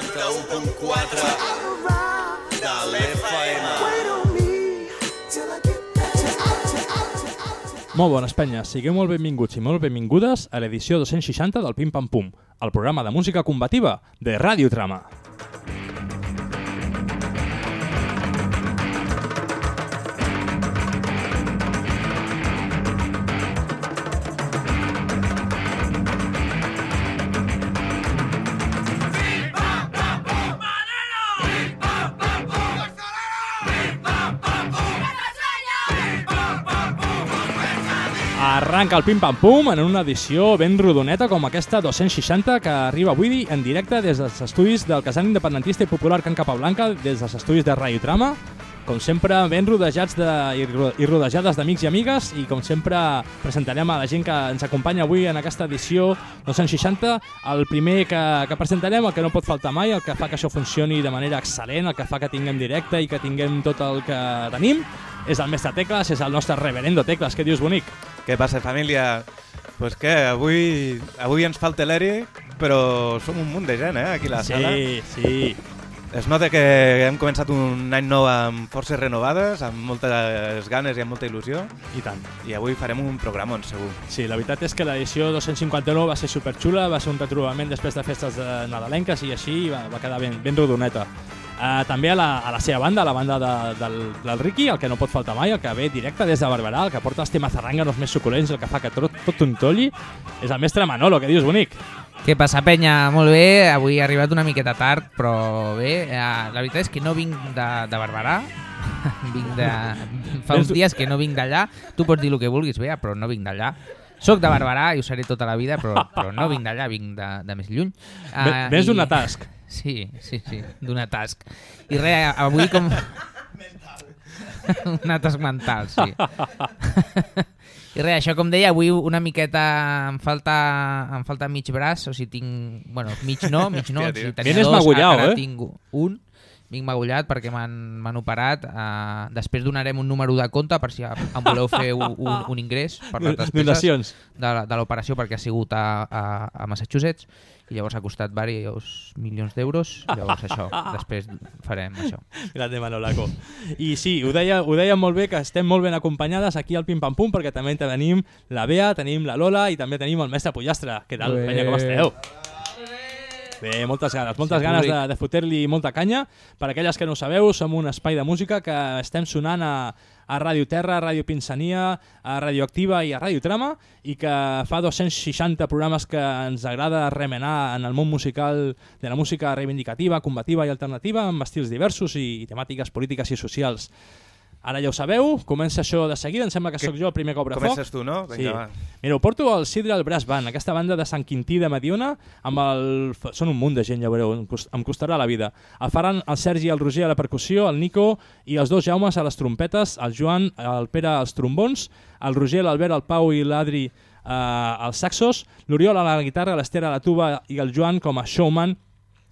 91.4 de l'FM. Molt bones penyes, sigueu molt benvinguts i molt benvingudes a l'edició 260 del Pim Pam Pum, el programa de música combativa de Ràdio Trama. Arranca el Pim Pam Pum en una edició ben rodoneta com aquesta 260 que arriba avui en directe des dels estudis del casal independentista i popular Can Capablanca, des dels estudis de Radio Trama, com sempre ben rodejats de, i rodejades d'amics i amigues i com sempre presentarem a la gent que ens acompanya avui en aquesta edició 260 el primer que, que presentarem, el que no pot faltar mai, el que fa que això funcioni de manera excel·lent, el que fa que tinguem directe i que tinguem tot el que tenim, és el mestre Tecles, és el nostre reverendo Tecles. Què dius, bonic? Què passa, família? Pues què, avui, avui ens falta l'Eric, però som un munt de gent, eh, aquí a la sala. Sí, sí. Es nota que hem començat un any nou amb forces renovades, amb moltes ganes i amb molta il·lusió, I tant. i avui farem un programon, segur. Sí, la veritat és que l'edició 259 va ser superxula, va ser un retrobament després de festes de nadalenques i així va, va quedar ben, ben rodoneta. Uh, també a la, a la seva banda, a la banda de, del, del Ricky, el que no pot faltar mai, el que ve directe des de Barberà, el que porta els temes zarranganos més suculents, el que fa que tot, tot un tolli, és el mestre Manolo, que dius, bonic? Què passa, penya? Molt bé, avui he arribat una miqueta tard, però bé, eh, la veritat és que no vinc de, de Barberà, vinc de... fa uns dies que no vinc d'allà, tu pots dir el que vulguis, bé, però no vinc d'allà. Soc de Barberà i ho seré tota la vida, però, però no vinc d'allà, vinc de, de més lluny. Uh, Ves i- una task. Sí, sí, sí, d'una task. I res, avui com... una task mental, sí. I res, això com deia, avui una miqueta em falta, em falta mig braç, o sigui, tinc... Bueno, mig no, mig no, Hòstia, o sigui, tio. tenia Vienes dos, magullao, ara eh? tinc un, vinc magullat perquè m'han operat. Uh, després donarem un número de compte per si em voleu fer un, un, un ingrés per les despeses Donacions. de, la- de l'operació perquè ha sigut a, a, a Massachusetts i llavors ha costat diversos milions d'euros. Llavors això, després farem això. Grande Manolaco. I sí, ho deia, ho deia molt bé que estem molt ben acompanyades aquí al Pim Pam Pum perquè també tenim la Bea, tenim la Lola i també tenim el mestre Pollastre. Què tal, Ué. penya, com esteu? Bé, moltes ganes, moltes Sí, ganes de, de fotre-li molta canya. Per aquelles que no sabeu, som un espai de música que estem sonant a, a Ràdio Terra, a Ràdio Pinsania, a Radioactiva i a Ràdio Trama i que fa 260 programes que ens agrada remenar en el món musical de la música reivindicativa, combativa i alternativa amb estils diversos i, i temàtiques polítiques i socials. Ara ja ho sabeu, comença això de seguida, em sembla que sóc jo el primer que obre foc. Comences tu, no? Sí. Vinga, va. Mira, ho porto al Sidral Brass Band, aquesta banda de Sant Quintí de Mediona, amb el... Són un munt de gent, ja veureu, em, cost... em costarà la vida. El faran el Sergi i el Roger a la percussió, el Nico i els dos Jaumes a les trompetes, el Joan, el Pere als trombons, el Roger, l'Albert, el Pau i l'Adri eh, als saxos, l'Oriol a la guitarra, l'Ester a la tuba i el Joan com a showman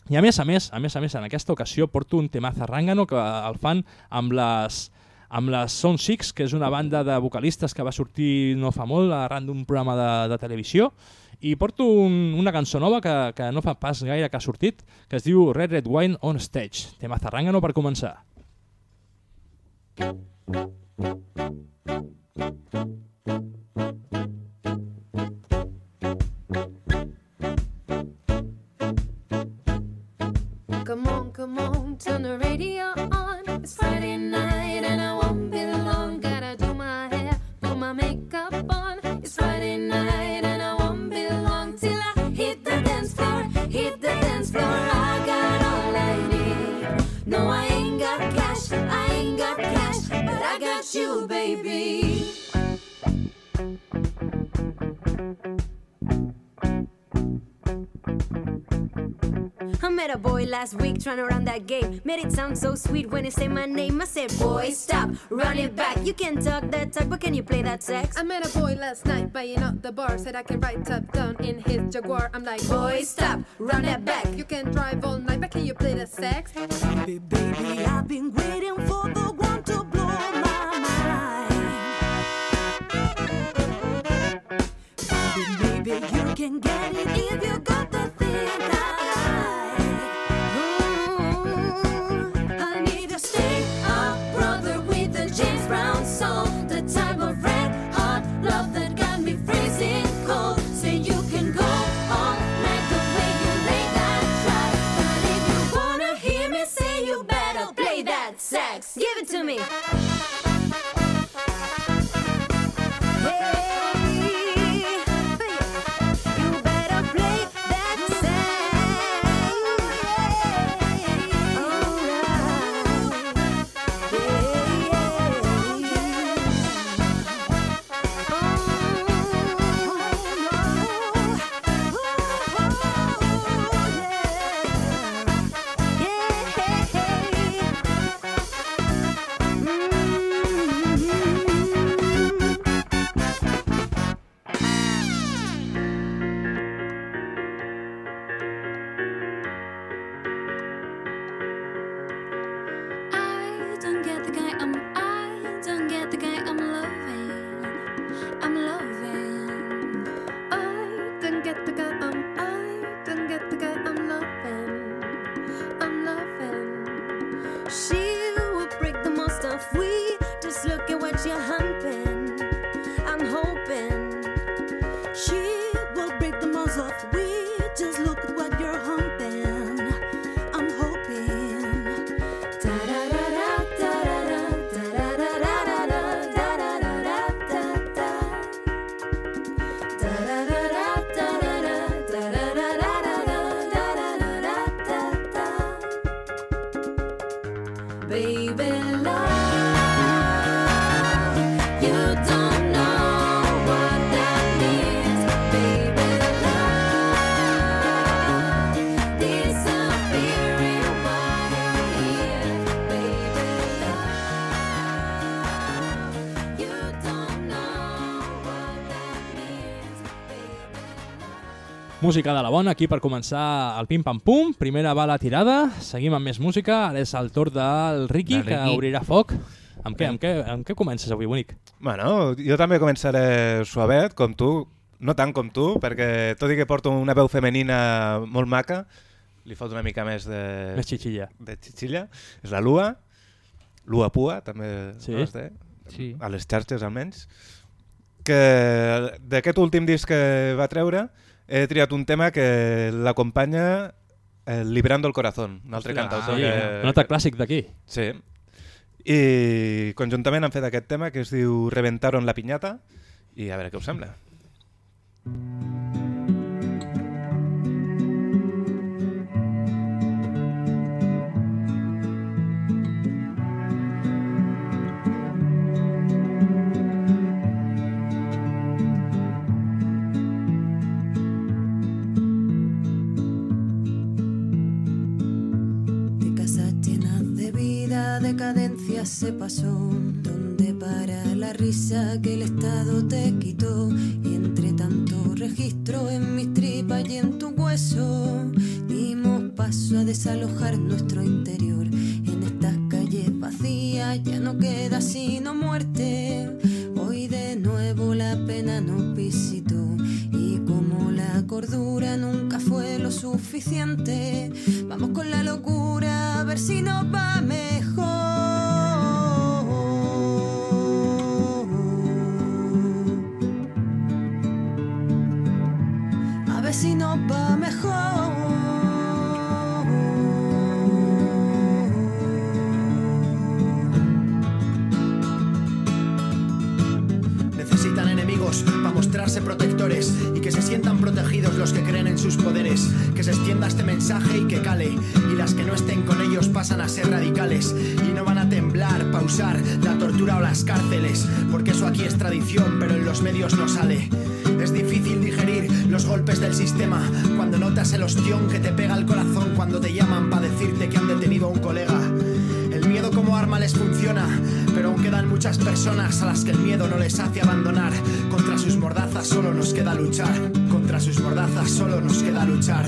i a més a més, a més a més, en aquesta ocasió porto un tema zarrangano que el fan amb les amb les Sound Six, que és una banda de vocalistes que va sortir no fa molt arran d'un programa de, de televisió. I porto un, una cançó nova que, que no fa pas gaire que ha sortit que es diu Red Red Wine on Stage. Tema zarrangano per començar. Come on, come on, turn the radio you, baby. I met a boy last week trying to run that game. Made it sound so sweet when he said my name. I said, Boy, stop, run it back. You can talk that talk, but can you play that sex? I met a boy last night buying out the bar. Said I can ride top down in his Jaguar. I'm like, Boy, stop, run that back. You can drive all night, but can you play the sax? Baby, baby, I've been waiting for the one to blow can get it if you got the thing I, I need to stick up, brother, with the James Brown soul. The type of red hot love that got me freezing cold. Say you can go all night the way you lay that track. But if you wanna hear me say, you better play that sax. Give it to me. Música de la bona, aquí per començar el pim-pam-pum. Primera bala tirada, seguim amb més música. Ara és el torn del Ricky, Del que Ricky. obrirà foc. Amb què, amb, què, amb què comences avui, bonic? Bueno, jo també començaré suavet, com tu. No tant com tu, perquè tot i que porto una veu femenina molt maca, li fot una mica més de... Més xitxilla. de xitxilla. És la Lua. Lua Pua, també Sí. no es té? Sí. A les xarxes, almenys. Que d'aquest últim disc que va treure he triat un tema que l'acompanya eh, Librando el Corazón, un altre cantautor Sí, que... un altre clàssic d'aquí. Sí. I conjuntament han fet aquest tema que es diu Reventaron la piñata i a veure què us sembla. De decadencia se pasó. Donde para la risa que el Estado te quitó. Y entre tanto registro en mis tripas y en tu hueso, dimos paso a desalojar nuestro interior. En estas calles vacías ya no queda sino muerte. Hoy de nuevo la pena nos visitó. Cordura nunca fue lo suficiente, vamos con la locura a ver si nos va mejor. A ver si nos va mejor. Y que se sientan protegidos los que creen en sus poderes. Que se extienda este mensaje y que cale. Y las que no estén con ellos pasan a ser radicales. Y no van a temblar, pausar la tortura o las cárceles. Porque eso aquí es tradición, pero en los medios no sale. Es difícil digerir los golpes del sistema cuando notas el ostión que te pega al corazón cuando te llaman para decirte que han detenido a un colega. Miedo como arma les funciona, pero aún quedan muchas personas a las que el miedo no les hace abandonar. Contra sus mordazas solo nos queda luchar. Contra sus mordazas solo nos queda luchar.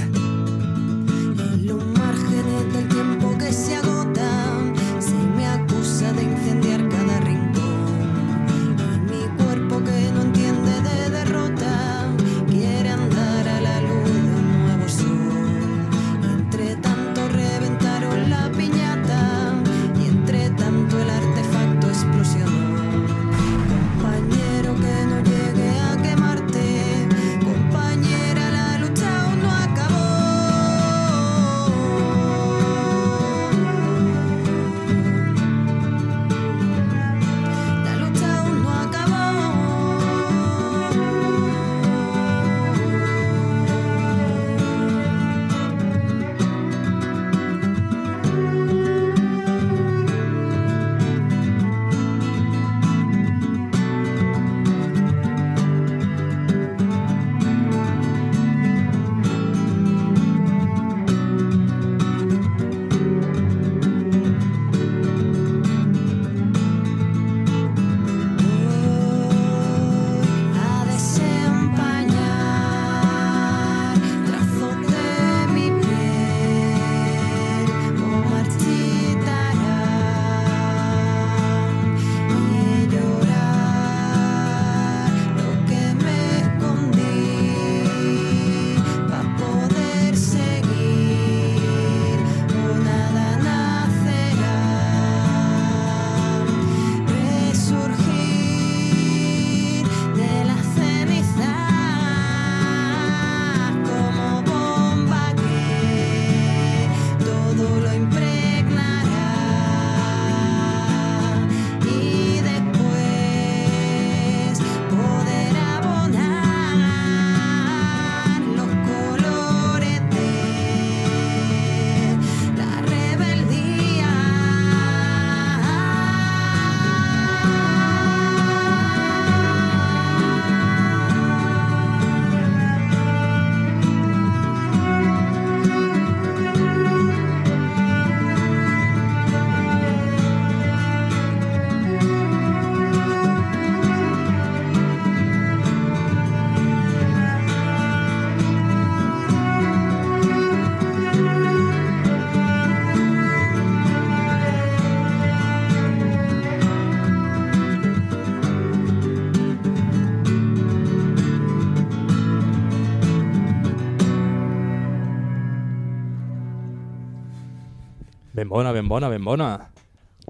Ben bona, ben bona, ben bona.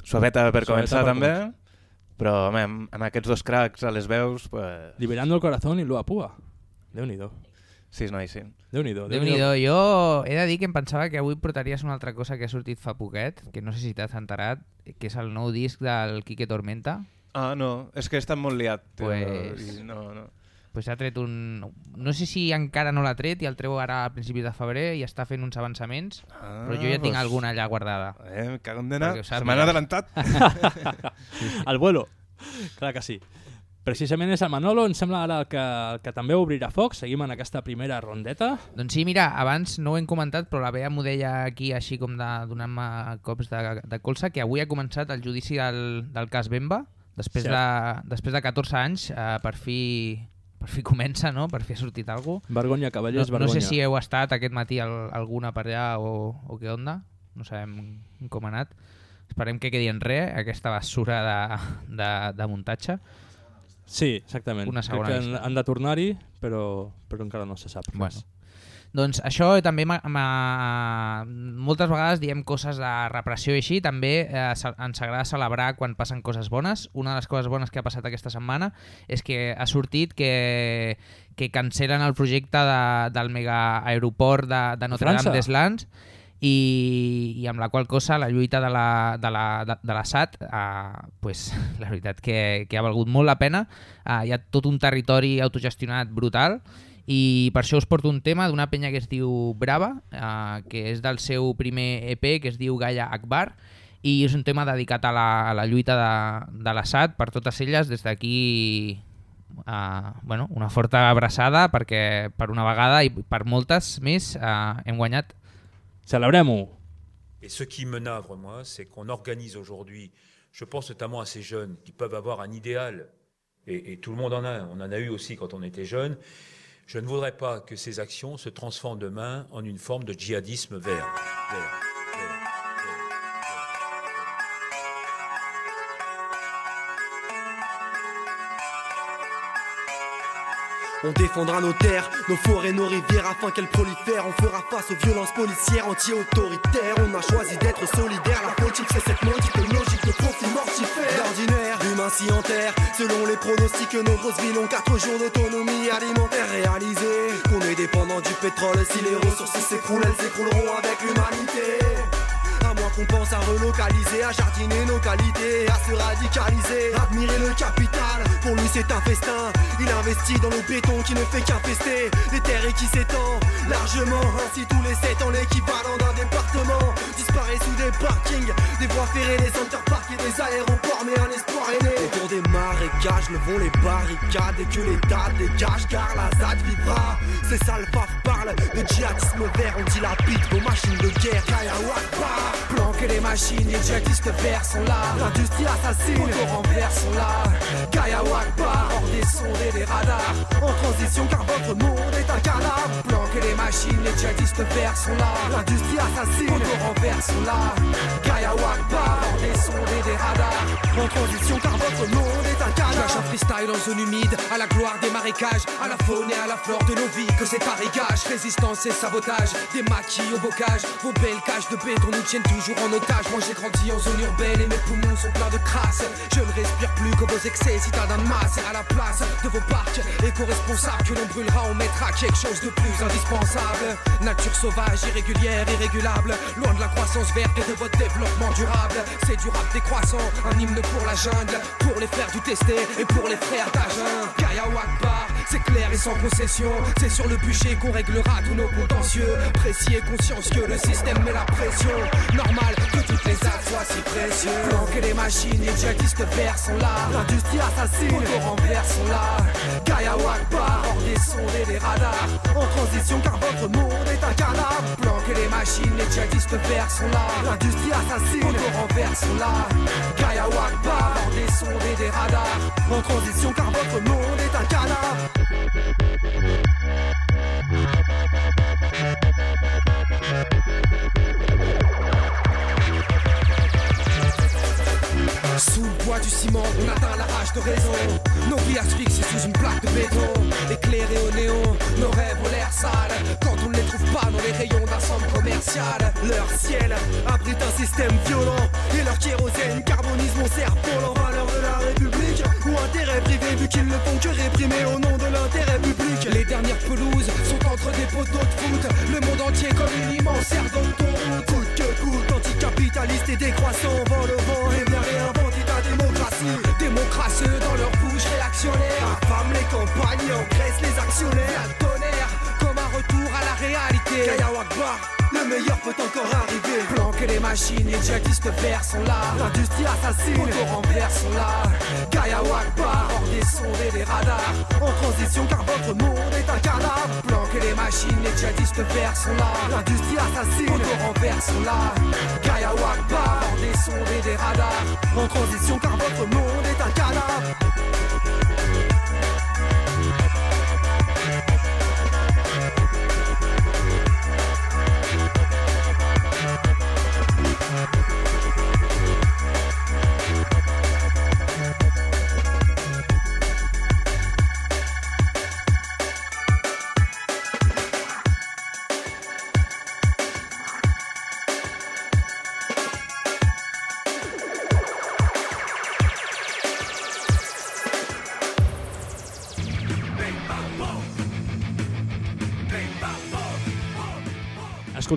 Suaveta per Suaveta començar per també, però home, amb, amb aquests dos cracs a les veus, pues... Liberando el corazón i Lua Pua. Déu-n'hi-do. Sí, noi, sí. Déu-n'hi-do. déu nhi Jo he de dir que em pensava que avui portaries una altra cosa que ha sortit fa poquet, que no sé si t'has enterat, que és el nou disc del Quique Tormenta. Ah, no, és que he estat molt liat. Pues- i No, no. Pues ha tret un... No sé si encara no l'ha tret i el treu ara a principis de febrer i està fent uns avançaments, Ah, però jo ja tinc pues, alguna allà guardada. Eh. Perquè ho Se m'han adelantat. El vuelo. Clar que sí. Precisament és el Manolo, em sembla ara el que, el que també obrirà foc. Seguim en aquesta primera rondeta. Doncs sí, mira, abans no ho hem comentat, però la Bea m'ho deia aquí així com de, donant-me cops de, de colze, que avui ha començat el judici del, del cas Bemba. Després, Cert. de, després de 14 anys, eh, per fi per fi comença, no? Per fi ha sortit alguna cosa. Vergonya, No, cavallers, no vergonya. sé si heu estat aquest matí al, alguna per allà o, o què onda. No sabem com ha anat. Esperem que quedi en res aquesta basura de, de, de muntatge. Sí, exactament. Una segona Crec que han, han de tornar-hi, però, però encara no se sap res. Doncs això també m'ha- m'ha- moltes vegades diem coses de repressió i així, també eh, ens agrada celebrar quan passen coses bones. Una de les coses bones que ha passat aquesta setmana és que ha sortit que, que cancelen el projecte de, del mega aeroport de, de Notre. Dame des Lands i, i amb la qual cosa la lluita de la, de la, de, de la SAT eh, pues, la veritat que, que ha valgut molt la pena eh, hi ha tot un territori autogestionat brutal i per això us porto un tema d'una penya que es diu Brava eh, que és del seu primer EP que es diu Gaia Akbar i és un tema dedicat a la, a la lluita de, de la SAT per totes elles des d'aquí Uh, bueno, una forta abraçada perquè per una vegada i per moltes més uh, hem guanyat Celebrem-ho! Et ce qui me navre, moi, c'est qu'on organise aujourd'hui, je pense notamment à ces jeunes qui peuvent avoir un idéal, et, et tout le monde en a, on en a eu aussi quand on était jeune. Je ne voudrais pas que ces actions se transforment demain en une forme de djihadisme vert. On défendra nos terres, nos forêts, nos rivières afin qu'elles prolifèrent. On fera face aux violences policières anti-autoritaires. On a choisi d'être solidaires. La politique, c'est cette maudite logique de profit mortifère. D'ordinaire, humain si en terre. Selon les pronostics, nos grosses villes ont 4 jours d'autonomie alimentaire réalisée. Qu'on est dépendant du pétrole. Si les ressources s'écroulent, elles s'écrouleront avec l'humanité. Qu'on pense à relocaliser, à jardiner nos qualités, à se radicaliser, admirer le capital. Pour lui c'est un festin. Il investit dans le béton qui ne fait qu'infester les terres et qui s'étend largement. Ainsi tous les 7 ans l'équivalent d'un département disparaît sous des parkings, des voies ferrées, des interparks et des aéroports. Mais un espoir est né. Autour des marécages levons les barricades et que l'État dégage car la ZAD vivra. C'est ça le paf parle de djihadisme vert. On dilapide vos machines de guerre. Kaya Wakbar. Planquer les machines, les djihadistes verts sont là. L'industrie assassine, au renvers sont là. Kaya Wakbar, hors des sondes et des radars. En transition car votre monde est un cadavre. Planquer les machines, les djihadistes verts sont là. L'industrie assassine, au renvers sont là. Kaya Wakbar, hors des sondes et des radars. En transition car votre monde est un cadavre. Lâche un freestyle en zone humide, à la gloire des marécages, à la faune et à la flore de nos vies, que c'est parigage, résistance et sabotage, des maquis au bocage, vos belles cages de béton nous tiennent toujours en otage. Moi j'ai grandi en zone urbaine et mes poumons sont pleins de crasse. Je ne respire plus que vos excès, citadins de masse, à la place de vos parcs éco-responsables que l'on brûlera, on mettra quelque chose de plus indispensable. Nature sauvage, irrégulière, irrégulable, loin de la croissance verte et de votre développement durable. C'est du rap décroissant, un hymne pour la jungle, pour les frères du testé et pour les frères d'Agen. Kaya Wakbar, c'est clair et sans concession. C'est sur le bûcher qu'on réglera tous nos contentieux. Précis et consciencieux, le système met la pression. Normal que toutes les actes soient si précieux. Planquer les machines, les djihadistes verts sont là. L'industrie assassine, Au renvers sont là. Kaya Wakbar, Hors des sondes et des radars. en transition car votre monde est un cadavre. Planquer les machines, les djihadistes verts sont là. L'industrie assassine, Au renvers sont là. Kaya Wakbar, Hors des sondes et des radars. en transition car votre monde est un cadavre. Música Sous le poids du ciment, on atteint la rage de raison. Nos vies asphyxiées sous une plaque de béton. Éclairées au néon, nos rêves ont l'air sales. Quand on ne les trouve pas dans les rayons d'un centre commercial. Leur ciel abrite un système violent et leur kérosène carbonise mon cerf-volant. Valeurs de la République ou intérêt privé vu qu'ils ne font que réprimer au nom de l'intérêt public. Les dernières pelouses sont entre des poteaux de foot. Le monde entier comme une immense aire d'autoroute. Coûte que coûte, anticapitaliste et décroissant, vent le vent et réinventer ta démocratie. Démocratie dans leur bouche réactionnaire. Affame les campagnes, engraisse les actionnaires. Réalité. Le meilleur peut encore arriver. Planquer les machines, les djihadistes verts sont là. L'industrie assassine, Auto renvers sont là. Kaya Wakbar, Hors des sondes et des radars. en transition car votre monde est un cadavre. Planquer les machines, les djihadistes verts sont là. L'industrie assassine, Auto renvers sont là. Kaya Wakbar, Hors des sondes et des radars. en transition car votre monde est un cadavre.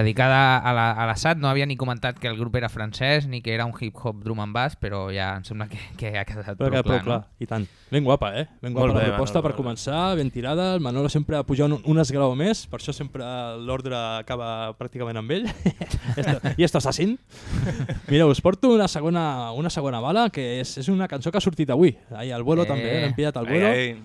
Dedicada a la- a l'Assad, no havia ni comentat que el grup era francès ni que era un hip-hop drum and bass, però ja em sembla que, que ha quedat Però prou que, clar, prou clar, i tant. Ben guapa, eh? Ben guapa Molt la bé, proposta Manolo, per bé. començar, ben tirada. El Manolo sempre ha pujat un, un esglaó més, per això sempre l'ordre acaba pràcticament amb ell. esto, I esto assassin. Mira, us porto una segona, una segona bala, que és, és una cançó que ha sortit avui. Ai, el vuelo Eh. també, l'hem pillat al Ai, vuelo. ai.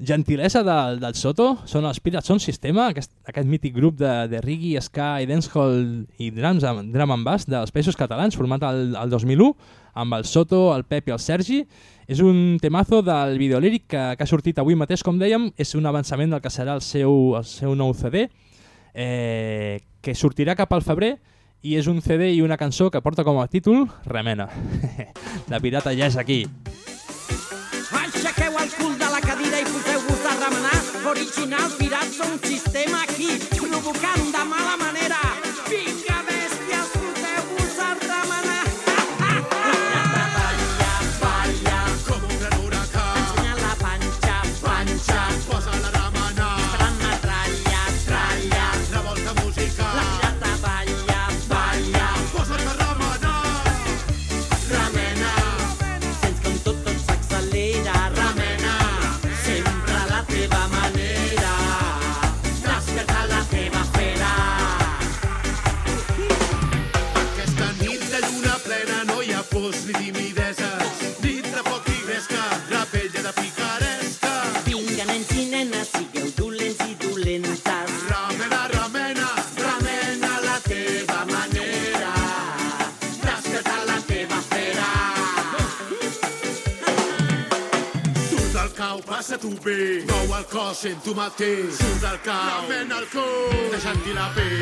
Gentilesa del, del Soto, són els Pirats Son Sistema, aquest, aquest mític grup de, de reggae, ska i dancehall i drums, drum and bass dels països catalans, format al, al 2001, amb el Soto, el Pep i el Sergi. És un temazo del videolíric que, que ha sortit avui mateix, com dèiem, és un avançament del que serà el seu, el seu nou CD, eh, que sortirà cap al febrer, i és un CD i una cançó que porta com a títol Remena. La pirata ja és aquí. Remenar. Original Pirats són un sistema aquí, provocant de mala manera. Passa tu bé. Mou el cos, sent tu mateix. Surt del cau, ramena el cul, deixant-hi la pell.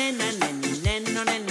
Nena, nen i neno, nena i nena.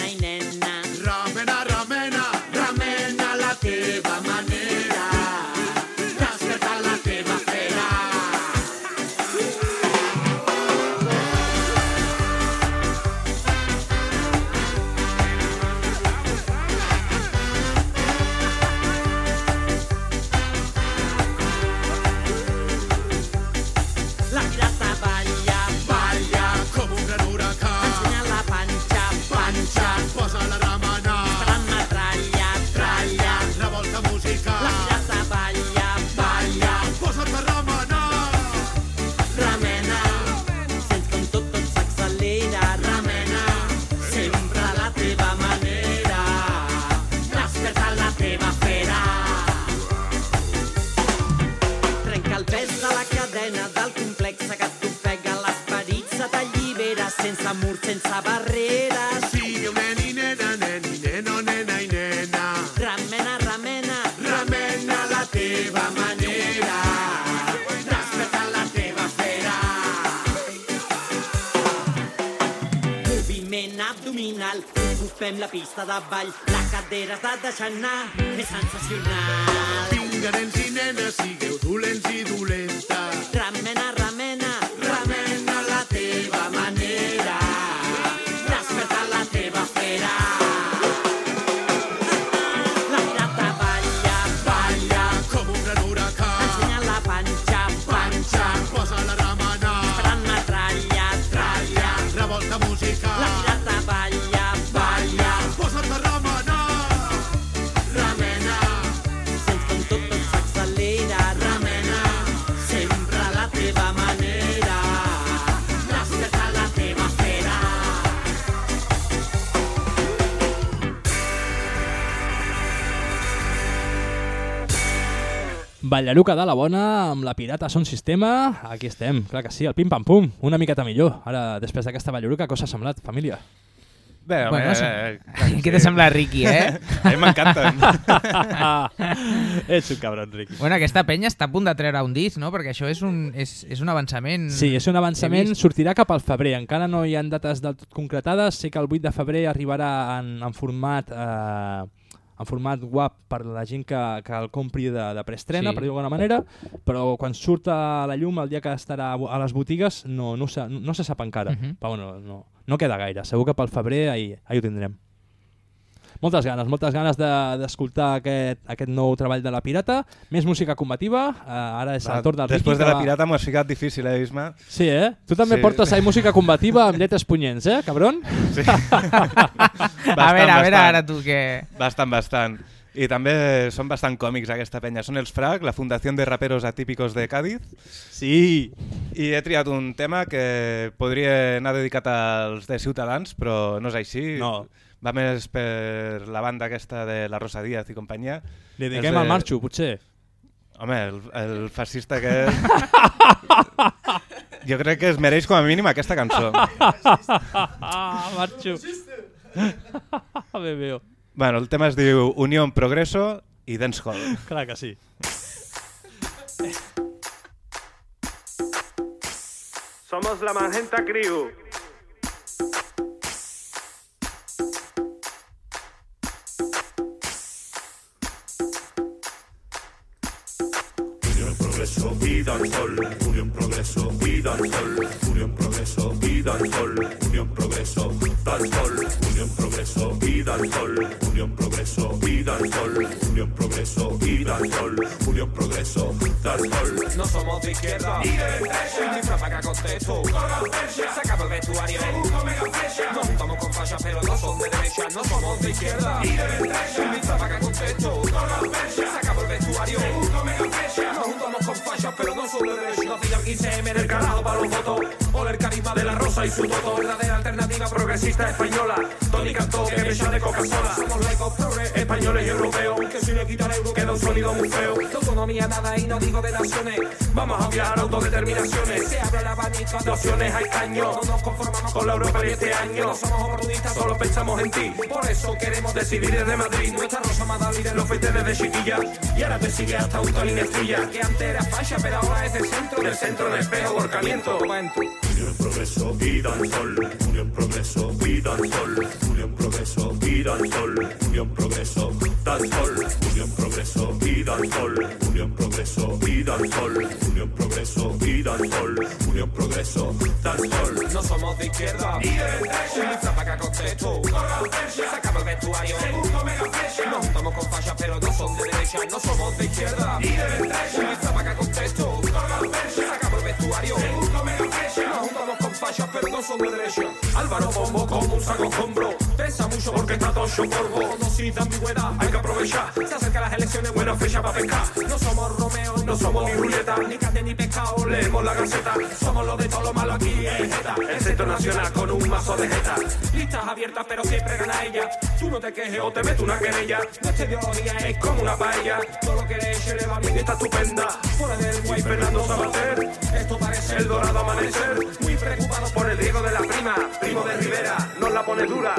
Ballaruca de la bona, amb la pirata son sistema, aquí estem, clar que sí, el pim-pam-pum, una miqueta millor. Ara, després d'aquesta ballaruca, què us ha semblat, família? Bé, home, Bueno, eh, sí. Què t'ha semblat, Riqui, eh? A mi m'encanten. Ets un cabron, Riqui. Bueno, aquesta penya està a punt de treure un disc, no? Perquè això és un, és, és un avançament... Sí, és un avançament, sortirà cap al febrer. Encara no hi ha dates del tot concretades. Sé que el 8 de febrer arribarà en, en format eh, en format guap per la gent que, que el compri de, de preestrena, Sí. per dir-ho d'alguna manera, però quan surt a la llum el dia que estarà a les botigues no, no, se, no se sap encara. Mhm. Però bueno, no, no queda gaire. Segur que pel febrer ahir, ahir ho tindrem. Moltes ganes, moltes ganes de- d'escoltar aquest, aquest nou treball de la Pirata. Més música combativa. Uh, ara és el torn del Ricky. Després de la va- pirata m'ho has ficat difícil, eh, Isma? Sí, eh? Tu també Sí. portes ahí música combativa amb lletres punyents, eh, cabron? Sí. a veure, a veure, ara tu què... Bastant, bastant. I també són bastant còmics aquesta penya. Són els FRAC, la Fundació de Raperos Atípicos de Cádiz. Sí. I he triat un tema que podria anar dedicat als de Ciutadans, però no és així. No. Va més per la banda aquesta de la Rosa Díaz i companyia. Li dediquem de- al Marxo, potser. Home, el, el fascista que és... jo crec que es mereix com a mínim aquesta cançó. ah, Marxo. Bé, meu. Bueno, el tema es diu Unión Progreso i Dancehall. Clar que sí. Somos la Magenta Crew. Progreso y Dancehall, Unión Progreso y Dancehall, Unión Progreso y Dancehall, Unión Progreso, Dancehall, Unión Progreso y Dancehall, Unión Progreso y Dancehall, Unión Progreso y Dancehall, Unión Progreso, Dancehall. No somos de izquierda y de derecha. Cifra para que contesto. Se acaba el vestuario. Nos juntamos con fachas, pero no son de derecha. No somos de izquierda y de derecha. Cifra para que contesto. Se acaba el vestuario. Nos juntamos con fachas, pero no son de derecha. Nos tiran 15M en el carajo para los votos. Hola el carisma de la rosa y su voto. Verdadera alternativa progresista española. Tony Cantó, que me de Coca-Cola. Somos laicos progres, españoles y europeos. Que si le quita el euro queda un sonido muy feo. De autonomía nada y no digo de naciones. Vamos a viajar autodeterminaciones. Se abre el abanico de opciones, hay caño. No nos conformamos con la Europa de este año. No somos oportunistas, solo pensamos en ti. Por eso queremos decidir desde Madrid. Nuestra rosa más líder lo fuiste desde chiquilla. Y ahora te sigue hasta un Tolín. Que antes era facha, pero ahora es del centro. Del centro en espejo, volcamiento. Momento. Unión Progreso y Dancehall, Unión Progreso y Dancehall, Unión Progreso y Dancehall, Unión Progreso, Dancehall, Unión Progreso y Dancehall, Unión Progreso y Dancehall, Unión Progreso y Dancehall, Unión Progreso, Dancehall. No somos de izquierda y de derecha. Lista para que contesto. Se acaba el vestuario. Nos juntamos con fachas, pero no son de derecha. No somos de izquierda y de derecha. Lista para que contesto. Se acaba el vestuario. Fachas, pero no son de derecha. Álvaro Pombo como un saco hombro. Pesa mucho porque está todo. Conocida ambigüedad, hay que aprovechar. Se acercan las elecciones, buena fecha para pescar. No somos Romeo, no somos ni ruleta, ni carne ni pescado. Leemos la gaceta. Somos los de todo lo malo aquí en Jeta. El centro nacional con un mazo de jeta. Listas abiertas, pero siempre gana ella. Tú no te quejes o te meto una querella. Nuestra ideología es como una paella. Todo lo que le eche le va bien, está estupenda. Fuera del guay Fernando Sabater. Esto parece el dorado amanecer. Muy por el riego de la prima. Primo de Rivera, nos la pone dura.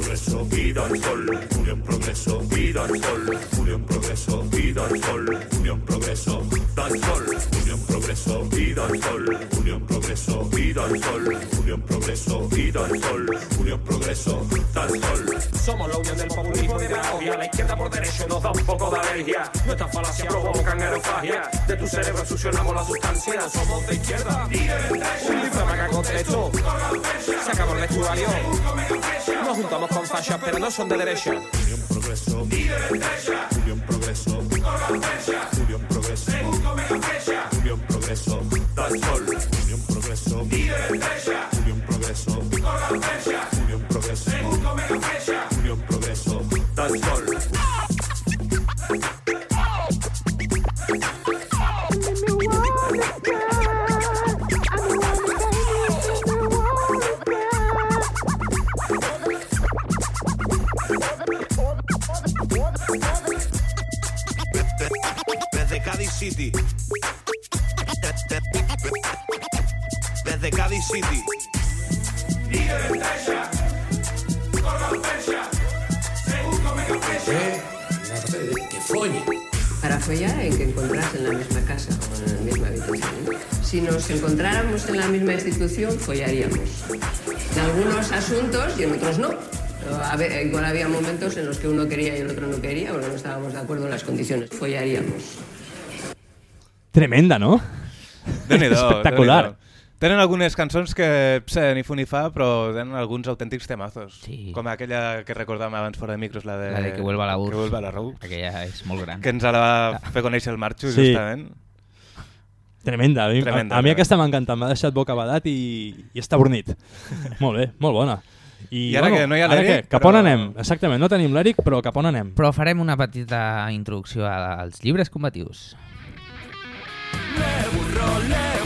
Unión Progreso y Dancehall, Unión Progreso y Dancehall, Unión Progreso y Dancehall, Unión Progreso, Dancehall, Unión Progreso y Dancehall, Unión Progreso, Progreso y Dancehall. Unión Progreso y Dancehall. Unión Progreso, Dancehall. Somos la unión del populismo y demagogia. La izquierda por derecho nos da un poco de alergia. Nuestras falacias provocan aerofagia. De tu cerebro succionamos la sustancia. Somos de izquierda. Un libro maga con texto. Sacamos el vestuario. Nos juntamos con fachas, pero no son de derecha. Unión Progreso y Unión Progreso. Unión Progreso. Unión Progreso, Dancehall. Unión Progreso City. Que folle. Para follar hay que encontrarse en la misma casa o en la misma habitación. Si nos encontráramos en la misma institución, follaríamos. En algunos asuntos y en otros no. Pero, a ver, igual había momentos en los que uno quería y el otro no quería, porque no estábamos de acuerdo en las condiciones. Follaríamos. Tremenda, no? Espectacular. Tenen algunes cançons que sé, ni fu ni fa, però tenen alguns autèntics temazos. Sí. Com aquella que recordàvem abans fora de micros, la de... La de Que vuelva la URSS. Que vuelva la RURSS. Aquella és molt gran. Que ens la va fer conèixer el Marxo, Sí. justament. Tremenda. A mi, Tremenda, a, a mi aquesta m'ha encantat, m'ha deixat boca badat i, i està bornit. molt bé, molt bona. I ara que no hi ha l'Eric? Cap però- on anem? Exactament, no tenim l'Eric, però cap on anem? Però farem una petita introducció als llibres combatius. Le burro, le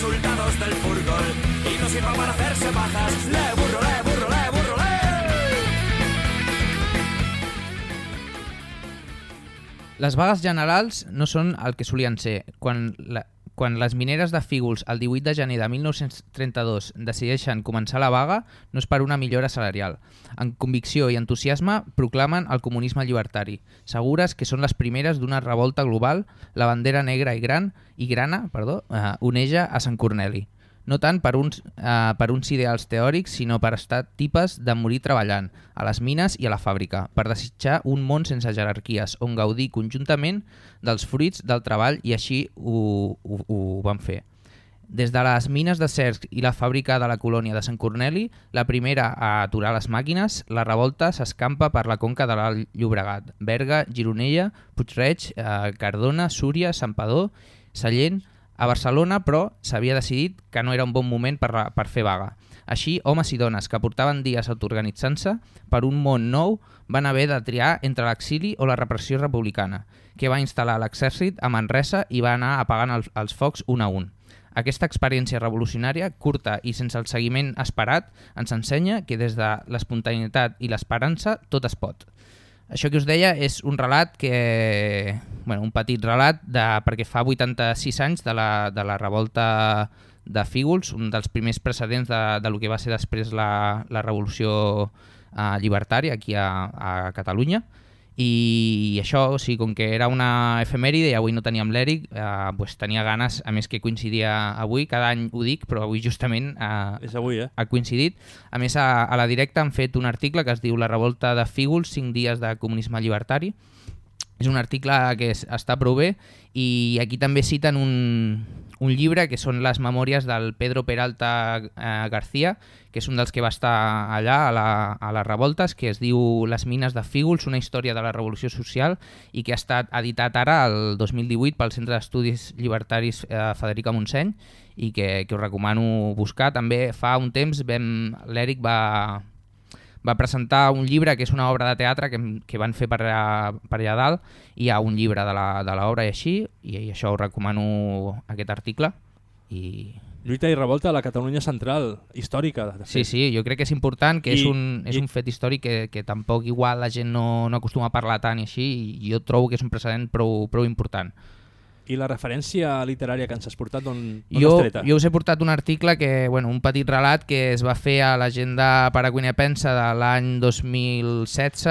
resultados del fútbol y no sirva para hacerse bajas. Le burro, le burro, le burro, le. Les vagues generals no són el que solien ser. Quan, la, quan les mineres de Fígols el 18 de gener de 1932 decideixen començar la vaga, no és per una millora salarial. En convicció i entusiasme proclamen el comunisme llibertari, segures que són les primeres d'una revolta global, la bandera negra i gran i grana perdó, eh, oneja a Sant Corneli. No tant per uns, eh, per uns ideals teòrics, sinó per estar tipes de morir treballant, a les mines i a la fàbrica, per desitjar un món sense jerarquies, on gaudir conjuntament dels fruits del treball i així ho, ho, ho van fer. Des de les mines de Cercs i la fàbrica de la colònia de Sant Corneli, la primera a aturar les màquines, la revolta s'escampa per la conca de l'Alt Llobregat, Berga, Gironella, Puigreig, eh, Cardona, Súria, Santpedor, Sallent, a Barcelona, però, s'havia decidit que no era un bon moment per, per fer vaga. Així, homes i dones que portaven dies autoorganitzant-se per un món nou van haver de triar entre l'exili o la repressió republicana, que va instal·lar l'exèrcit a Manresa i va anar apagant el, els focs un a un. Aquesta experiència revolucionària, curta i sense el seguiment esperat, ens ensenya que des de l'espontaneïtat i l'esperança tot es pot. Això que us deia és un relat que... Bueno, un petit relat de, perquè fa 86 anys de la, de la revolta de Fígols, un dels primers precedents de, de lo que va ser després la, la revolució eh, llibertària aquí a, a Catalunya. I això, o sigui, com que era una efemèride i avui no teníem l'Eric, eh, pues tenia ganes, a més que coincidia avui, cada any ho dic, però avui justament eh, És avui, eh? ha coincidit. A més, a, a la directa han fet un article que es diu La revolta de Fígols, 5 dies de comunisme llibertari. És un article que es, està prou bé i aquí també citen un, un llibre que són les memòries del Pedro Peralta eh, García, que és un dels que va estar allà a, la, a les revoltes, que es diu Les mines de Fígols, una història de la revolució social i que ha estat editat ara el 2018 pel Centre d'Estudis Llibertaris eh, Federica Montseny i que, que us recomano buscar. També fa un temps l'Eric va, va presentar un llibre que és una obra de teatre que, que van fer per allà, per allà dalt i hi ha un llibre de l'obra i així i, i això us recomano aquest article i Lluita i revolta a la Catalunya central, històrica. Sí, sí, jo crec que és important, que I- és, un, és i- un fet històric que, que tampoc igual la gent no, no acostuma a parlar tant i així, i jo trobo que és un precedent prou, prou important. I la referència literària que ens has portat, on, on Jo, treta? jo us he portat un article, que, bueno, un petit relat que es va fer a l'agenda Paraguinepensa de l'any 2016,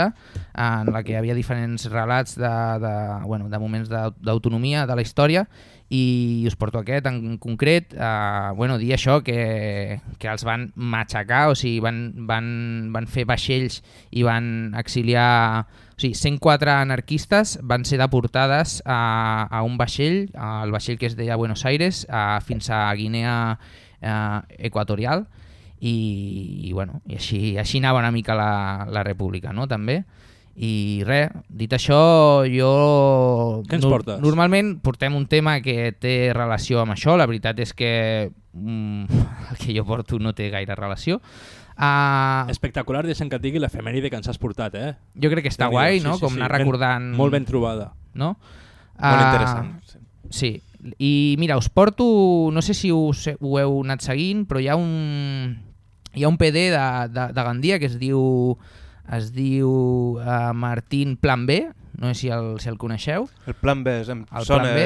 en la que hi havia diferents relats de, de, bueno, de moments d'au- d'autonomia de la història, i us porto aquest en concret, eh, bueno, dir això, que, que els van matxacar, o sigui, van, van, van fer vaixells i van exiliar... O sigui, 104 anarquistes van ser deportades a, a un vaixell, al vaixell que es deia Buenos Aires, a, fins a Guinea eh, Equatorial, i, i, bueno, i així, així anava una mica la, la república, no?, també. I res, dit això, jo... Què ens portes? Normalment portem un tema que té relació amb això, la veritat és que mm, el que jo porto no té gaire relació. Uh, Espectacular, deixa'm que et digui l'efemèride que ens has portat, eh? Jo crec que està guai, sí, no? sí, Com sí. anar Ben- recordant... molt ben trobada. No? Molt Ah, interessant, sí. Sí. I mira, us porto... No sé si us, ho heu anat seguint, però hi ha un, hi ha un PD de, de, de Gandia que es diu es diu uh, Martín Plan B, no sé si el, si el coneixeu. El Plan B, em El sona Plan B.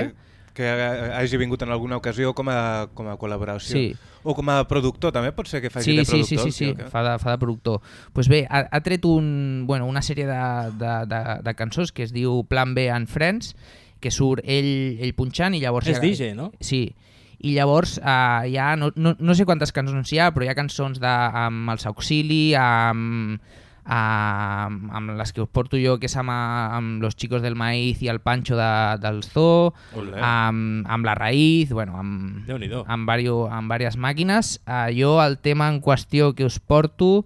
que ha- hagi vingut en alguna ocasió com a, com a col·laboració. Sí. O com a productor, també pot ser que faci Sí, de sí, productor. sí, sí, sí, o què? fa de, fa de productor. pues bé, ha, ha tret un, bueno, una sèrie de, de, de, de cançons que es diu Plan B and Friends, que surt ell, ell punxant i llavors... És DJ, no? Sí. I llavors uh, hi ha, no, no, no sé quantes cançons hi ha, però hi ha cançons de, amb els Auxili, amb, amb, amb les que us porto jo, que és amb, amb Los Chicos del Maíz i el Pancho de, del Zoo, Olé. amb, amb La Raíz, bueno, amb, amb, vario, amb diverses màquines. Uh, jo el tema en qüestió que us porto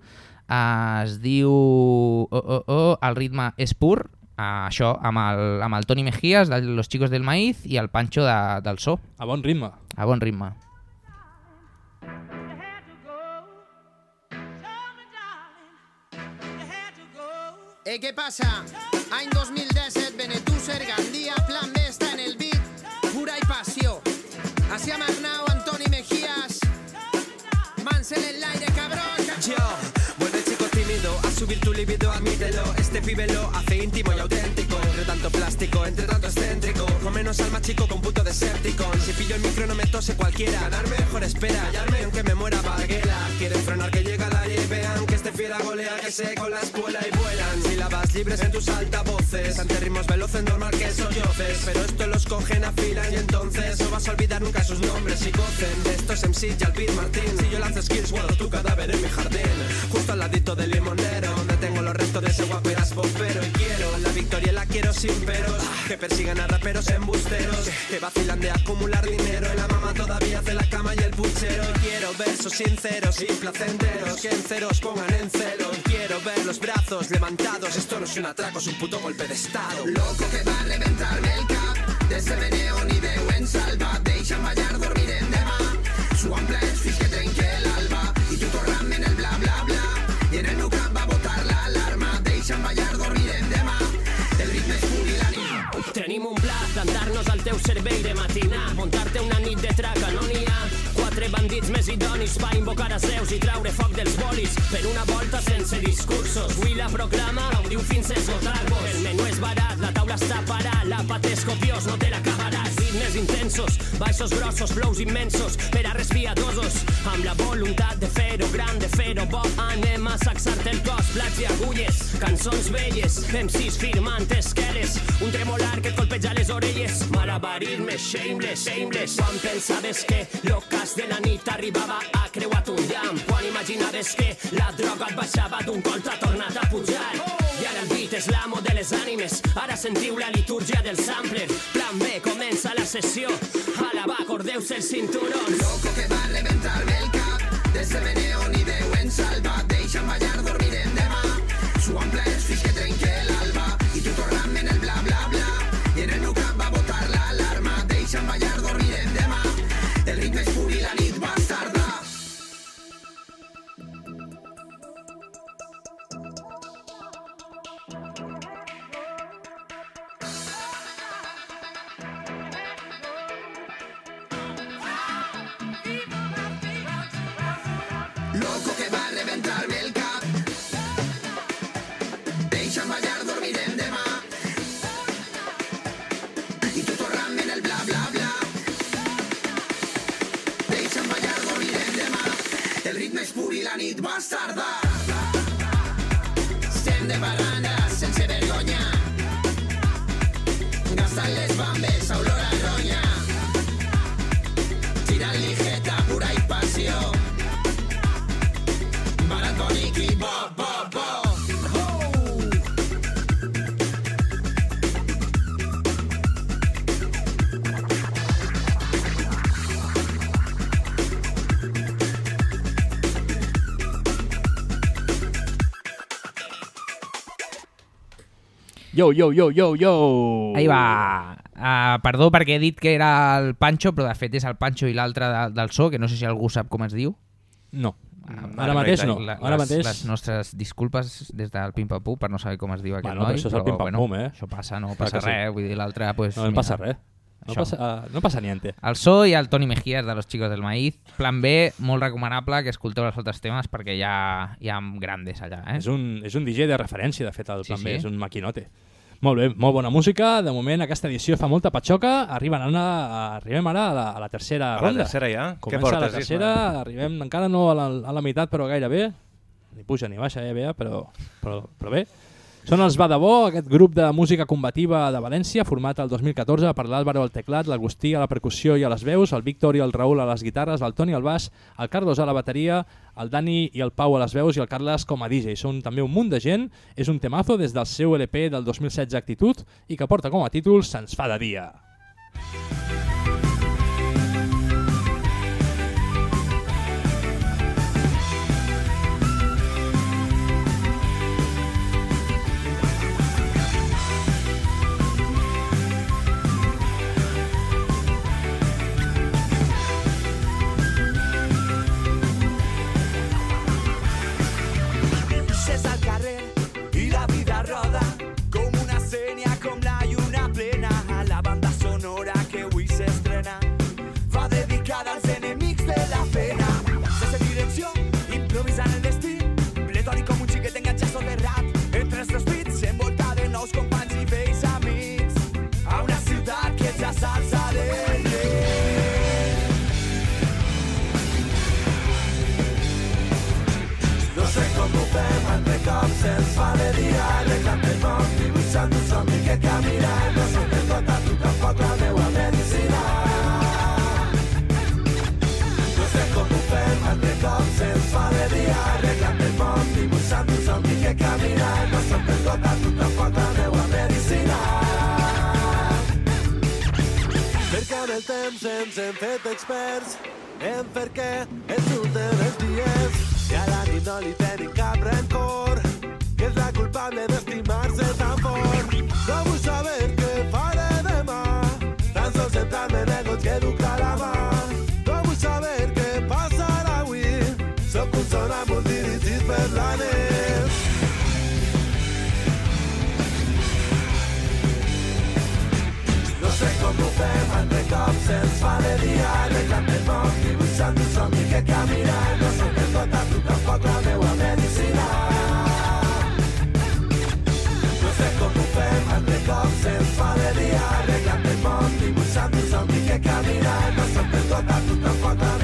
uh, es diu oh, oh, oh, El ritme és pur, uh, això amb el, amb el Toni Mejías de Los Chicos del Maíz i el Pancho de, del So. A bon ritme. A bon ritme. Eh, què passa? Any 2017, Benetúser, Gandia, Plan B està en el beat, pura i passió. Hacia Arnau, Antoni Mejías, Mansell en l'aire, cabrón. Subir tu libido, admítelo. Este pibe lo hace íntimo y auténtico. Entre tanto plástico, entre tanto excéntrico. Con menos alma chico, con puto desértico. Si pillo el micro no me tose cualquiera. Ganar mejor espera, hallarme aunque me muera Varguela. Quieren frenar que llega la y vean que este fiera golea que se con la espuela y vuelan. Sílabas libres en tus altavoces. Ante ritmos veloces, normal que sollozes. Pero esto los cogen, afilan y entonces no vas a olvidar nunca sus nombres y gocen. De estos MCs y Martín. Si yo lanzo skills, guardo tu cadáver en mi jardín. Justo al ladito del limonero, de ese. Y quiero la victoria, la quiero sin peros. Que persigan a raperos embusteros. Que vacilan de acumular dinero. La mamá todavía hace la cama y el puchero. Quiero versos sinceros y placenteros. Que en ceros pongan en celo. Quiero ver los brazos levantados. Esto no es un atraco, es un puto golpe de estado. Loco que va a reventar-me el cap, de ser meneo ni Déu ens salva, deixa'm ballar, dormirem demà. Suant plens fins que trenque l'alba, deixa'm ballar, dormirem demà. El ritme és la. Tenim un pla, plantar-nos al teu cervell de matinar, muntar-te una nit de traca, no n'hi ha. Quatre bandits més idonis pa invocar a Zeus i traure foc dels bolis per una volta sense discursos. Avui la proclama, diu fins esgotar-vos. El menú és barat, la taula està parat, l'àpat és copiós, no te l'acabaràs. Ritmes intensos, baixos grossos, flows immensos, per a respiadosos, amb la voluntat de fer-ho gran, de fer-ho bo, anem a sacsar-te el cos, plats i agulles, cançons velles, MCs firmant esqueles, un tremolar que et colpeja les orelles, malabarisme, shameless, shameless, quan pensaves que l'ocàs de la nit arribava ha creuat un llamp, quan imaginaves que la droga et baixava d'un col t'ha tornat a pujar, i ara el beat és l'amo de les ànimes, ara sentiu la litúrgia del sampler, plan B, comença la sessió, a la va, acordeu-se els cinturons. Loco que va reventar-me el cap, de ser meneo ni Déu ens salva, deixa'm ballar, dormirem demà. Suant plens fins Loco que Yo, yo, yo, yo, yo! Ahí va. Uh, perdó perquè he dit que era el Pancho, però de fet és el Pancho i l'altre de, del so, que no sé si algú sap com es diu. No. Uh, Ara mateix no. Ara les, mateix- Les nostres disculpes des del Pim Pam Pum per no saber com es diu aquest Bueno, però noi. això és el però, Pim Pam bueno, Pum, eh? Això passa, no passa que sí. res. Vull dir, l'altre... Pues, No, no passa res. No això. passa, uh, no passa niente. El So i el Toni Mejías de Los Chicos del Maíz. Plan B, molt recomanable que escolteu els altres temes perquè hi ha, hi ha grandes allà. Eh? És, un, és un DJ de referència, de fet, el Sí, Plan B, sí. és un maquinote. Molt bé, molt bona música. De moment, aquesta edició fa molta patxoca. Arriben ara, arribem ara a la, a la tercera A la ronda. tercera ja? Què Comença la portes, tercera, Isma? arribem encara no a la, a la meitat, però gairebé. Ni puja ni baixa, eh, Bea, però, però, però bé. Són els Badabó, aquest grup de música combativa de València, format el 2014 per l'Àlvaro al teclat, l'Agustí a la percussió i a les veus, el Víctor i el Raül a les guitarres, el Toni al baix, el Carlos a la bateria, el Dani i el Pau a les veus i el Carles com a DJ. Són també un munt de gent, és un temazo des del seu LP del 2016 Actitud i que porta com a títol Se'ns fa de dia. Baixes dedicada als enemics de la pena sense direcció, improvisant el destí pletòric com un xiquet enganxat de rap. Entre els dos pits envoltat de nous companys i vells amics a una ciutat que ja s'alça de No sé com ho fem, entre cops se'ns fa de dia arreglant el món, dibuixant un somni que camina el temps ens hem fet experts en per què ens surten els dies. I a la nit no li tenim cap rencor que és la culpable d'estimar-se tan fort. No vull saber què faré demà tan sols entrar-me en el que duc a la mà. No vull saber què passarà avui sóc un sonàmbul dirigit per l'anell No fem, entre cops se'ns fa de dia arreglant el món, dibuixant un somni que camina no som el tot a tu tampoc la meua medicina No sé com ho fem, entre cops se'ns fa de dia arreglant el món, dibuixant un somni que camina no som el tot a tu tampoc la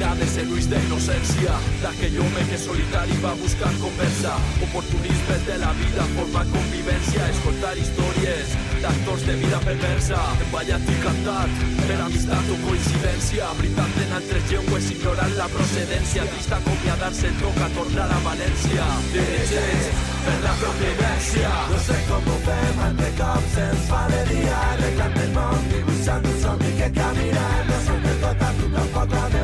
il·luminades en ulls d'innocència d'aquell home que solitari va buscar conversa. Oportunismes de la vida formant convivència escoltar històries d'actors de vida perversa. Emballat i cantat per amistat o coincidència brindant en altres llengües ignorant la procedència trist acomiadar-se toca tornar a València dirigents per la convivència No sé com ho fem, entre cops se'ns fa de dia arreglant el món, dibuixant un somni que camina no som el tot a tu tampoc la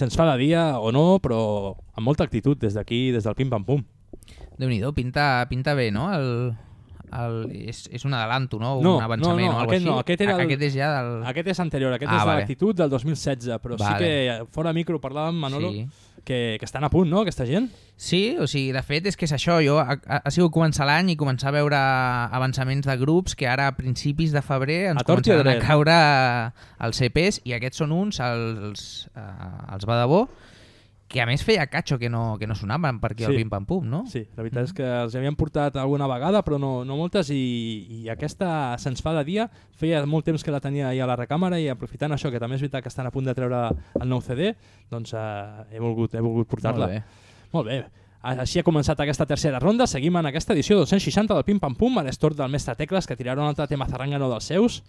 Se'ns fa de dia o no, però amb molta actitud des d'aquí, des del Pim Pam Pum. déu nhi pinta, pinta bé, no? El, el, és, és un adelanto, no? No, un avançament no, no, o aquest no, aquest era el- aquest és ja del... Aquest és anterior, aquest Ah, és de vale. l'actitud del 2016, però sí Vale. que fora micro parlàvem, Manolo, Sí. Que, que estan a punt, no?, aquesta gent. Sí, o sigui, de fet és que és això, jo ha, ha sigut començar l'any i començar a veure avançaments de grups que ara a principis de febrer ens A començaran a caure els CPs i aquests són uns, els, eh, els Badabó, que a més feia catxo que no, que no sonaven per aquí al Sí. Pim Pam Pum, no? Sí, la veritat és que els havien portat alguna vegada, però no, no moltes, i, i aquesta se'ns fa de dia. Feia molt temps que la tenia ahir a la recàmera i aprofitant això, que també és veritat que estan a punt de treure el nou CD, doncs eh, he volgut, he volgut portar-la. Molt bé. Molt bé. Així ha començat aquesta tercera ronda. Seguim en aquesta edició 260 del Pim Pam Pum, a l'estor del mestre Tecles, que tirarà un altre tema zarrangano dels seus.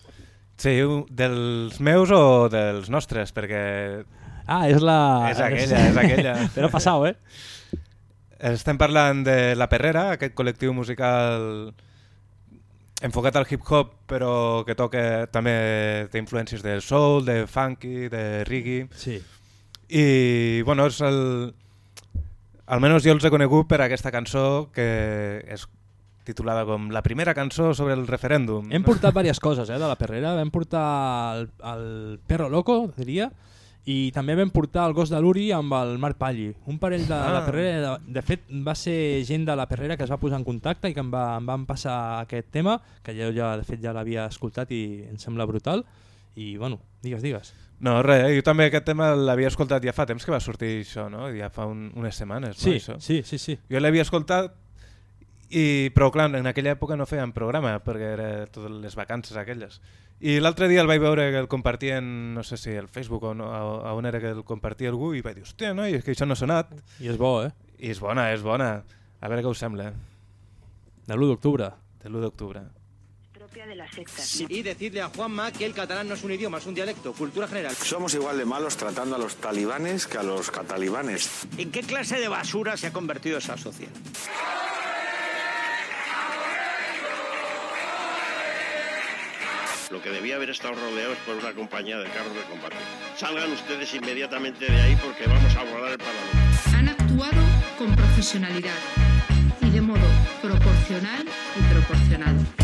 Sí, dels meus o dels nostres, perquè... Ah, és la... És aquella, és aquella. Te l'ha passat, eh? Estem parlant de La Perrera, aquest col·lectiu musical enfocat al hip-hop, però que toca també té influències de soul, de funky, de reggae. Sí. I, bueno, és el... Almenys jo els he conegut per aquesta cançó que és titulada com la primera cançó sobre el referèndum. Hem portat diverses coses eh, de la Perrera. Vam portar el, el Perro Loco, diria, i també vam portar el gos de l'Uri amb el Marc Palli. Un parell de Ah. la Perrera, de, de fet va ser gent de la Perrera que es va posar en contacte i que em, va, em van passar aquest tema, que jo ja, de fet ja l'havia escoltat i em sembla brutal. I bueno, digues, digues. No, res, eh? jo també aquest tema l'havia escoltat ja fa temps que va sortir això, no? Ja fa un, unes setmanes, Sí, no? Això. sí, sí, sí. Jo l'havia escoltat, i, però clar, en aquella època no feien programa, perquè era totes les vacances aquelles. I l'altre dia el vaig veure que el compartien, no sé si al Facebook o no, a, a on era que el compartia algú, i vaig dir, hòstia, no, i és que això no ha sonat. I és bo, eh? I és bona, és bona. A veure què us sembla. De l'1 d'octubre. De l'1 d'octubre. Y decirle a Juanma que el catalán no es un idioma, es un dialecto, cultura general. Somos igual de malos tratando a los talibanes que a los catalibanes. ¿En qué clase de basura se ha convertido esa sociedad? Lo que debía haber estado rodeado es por una compañía de carros de combate. Salgan ustedes inmediatamente de ahí porque vamos a volar el Parlamento. Han actuado con profesionalidad y de modo proporcional y proporcionado.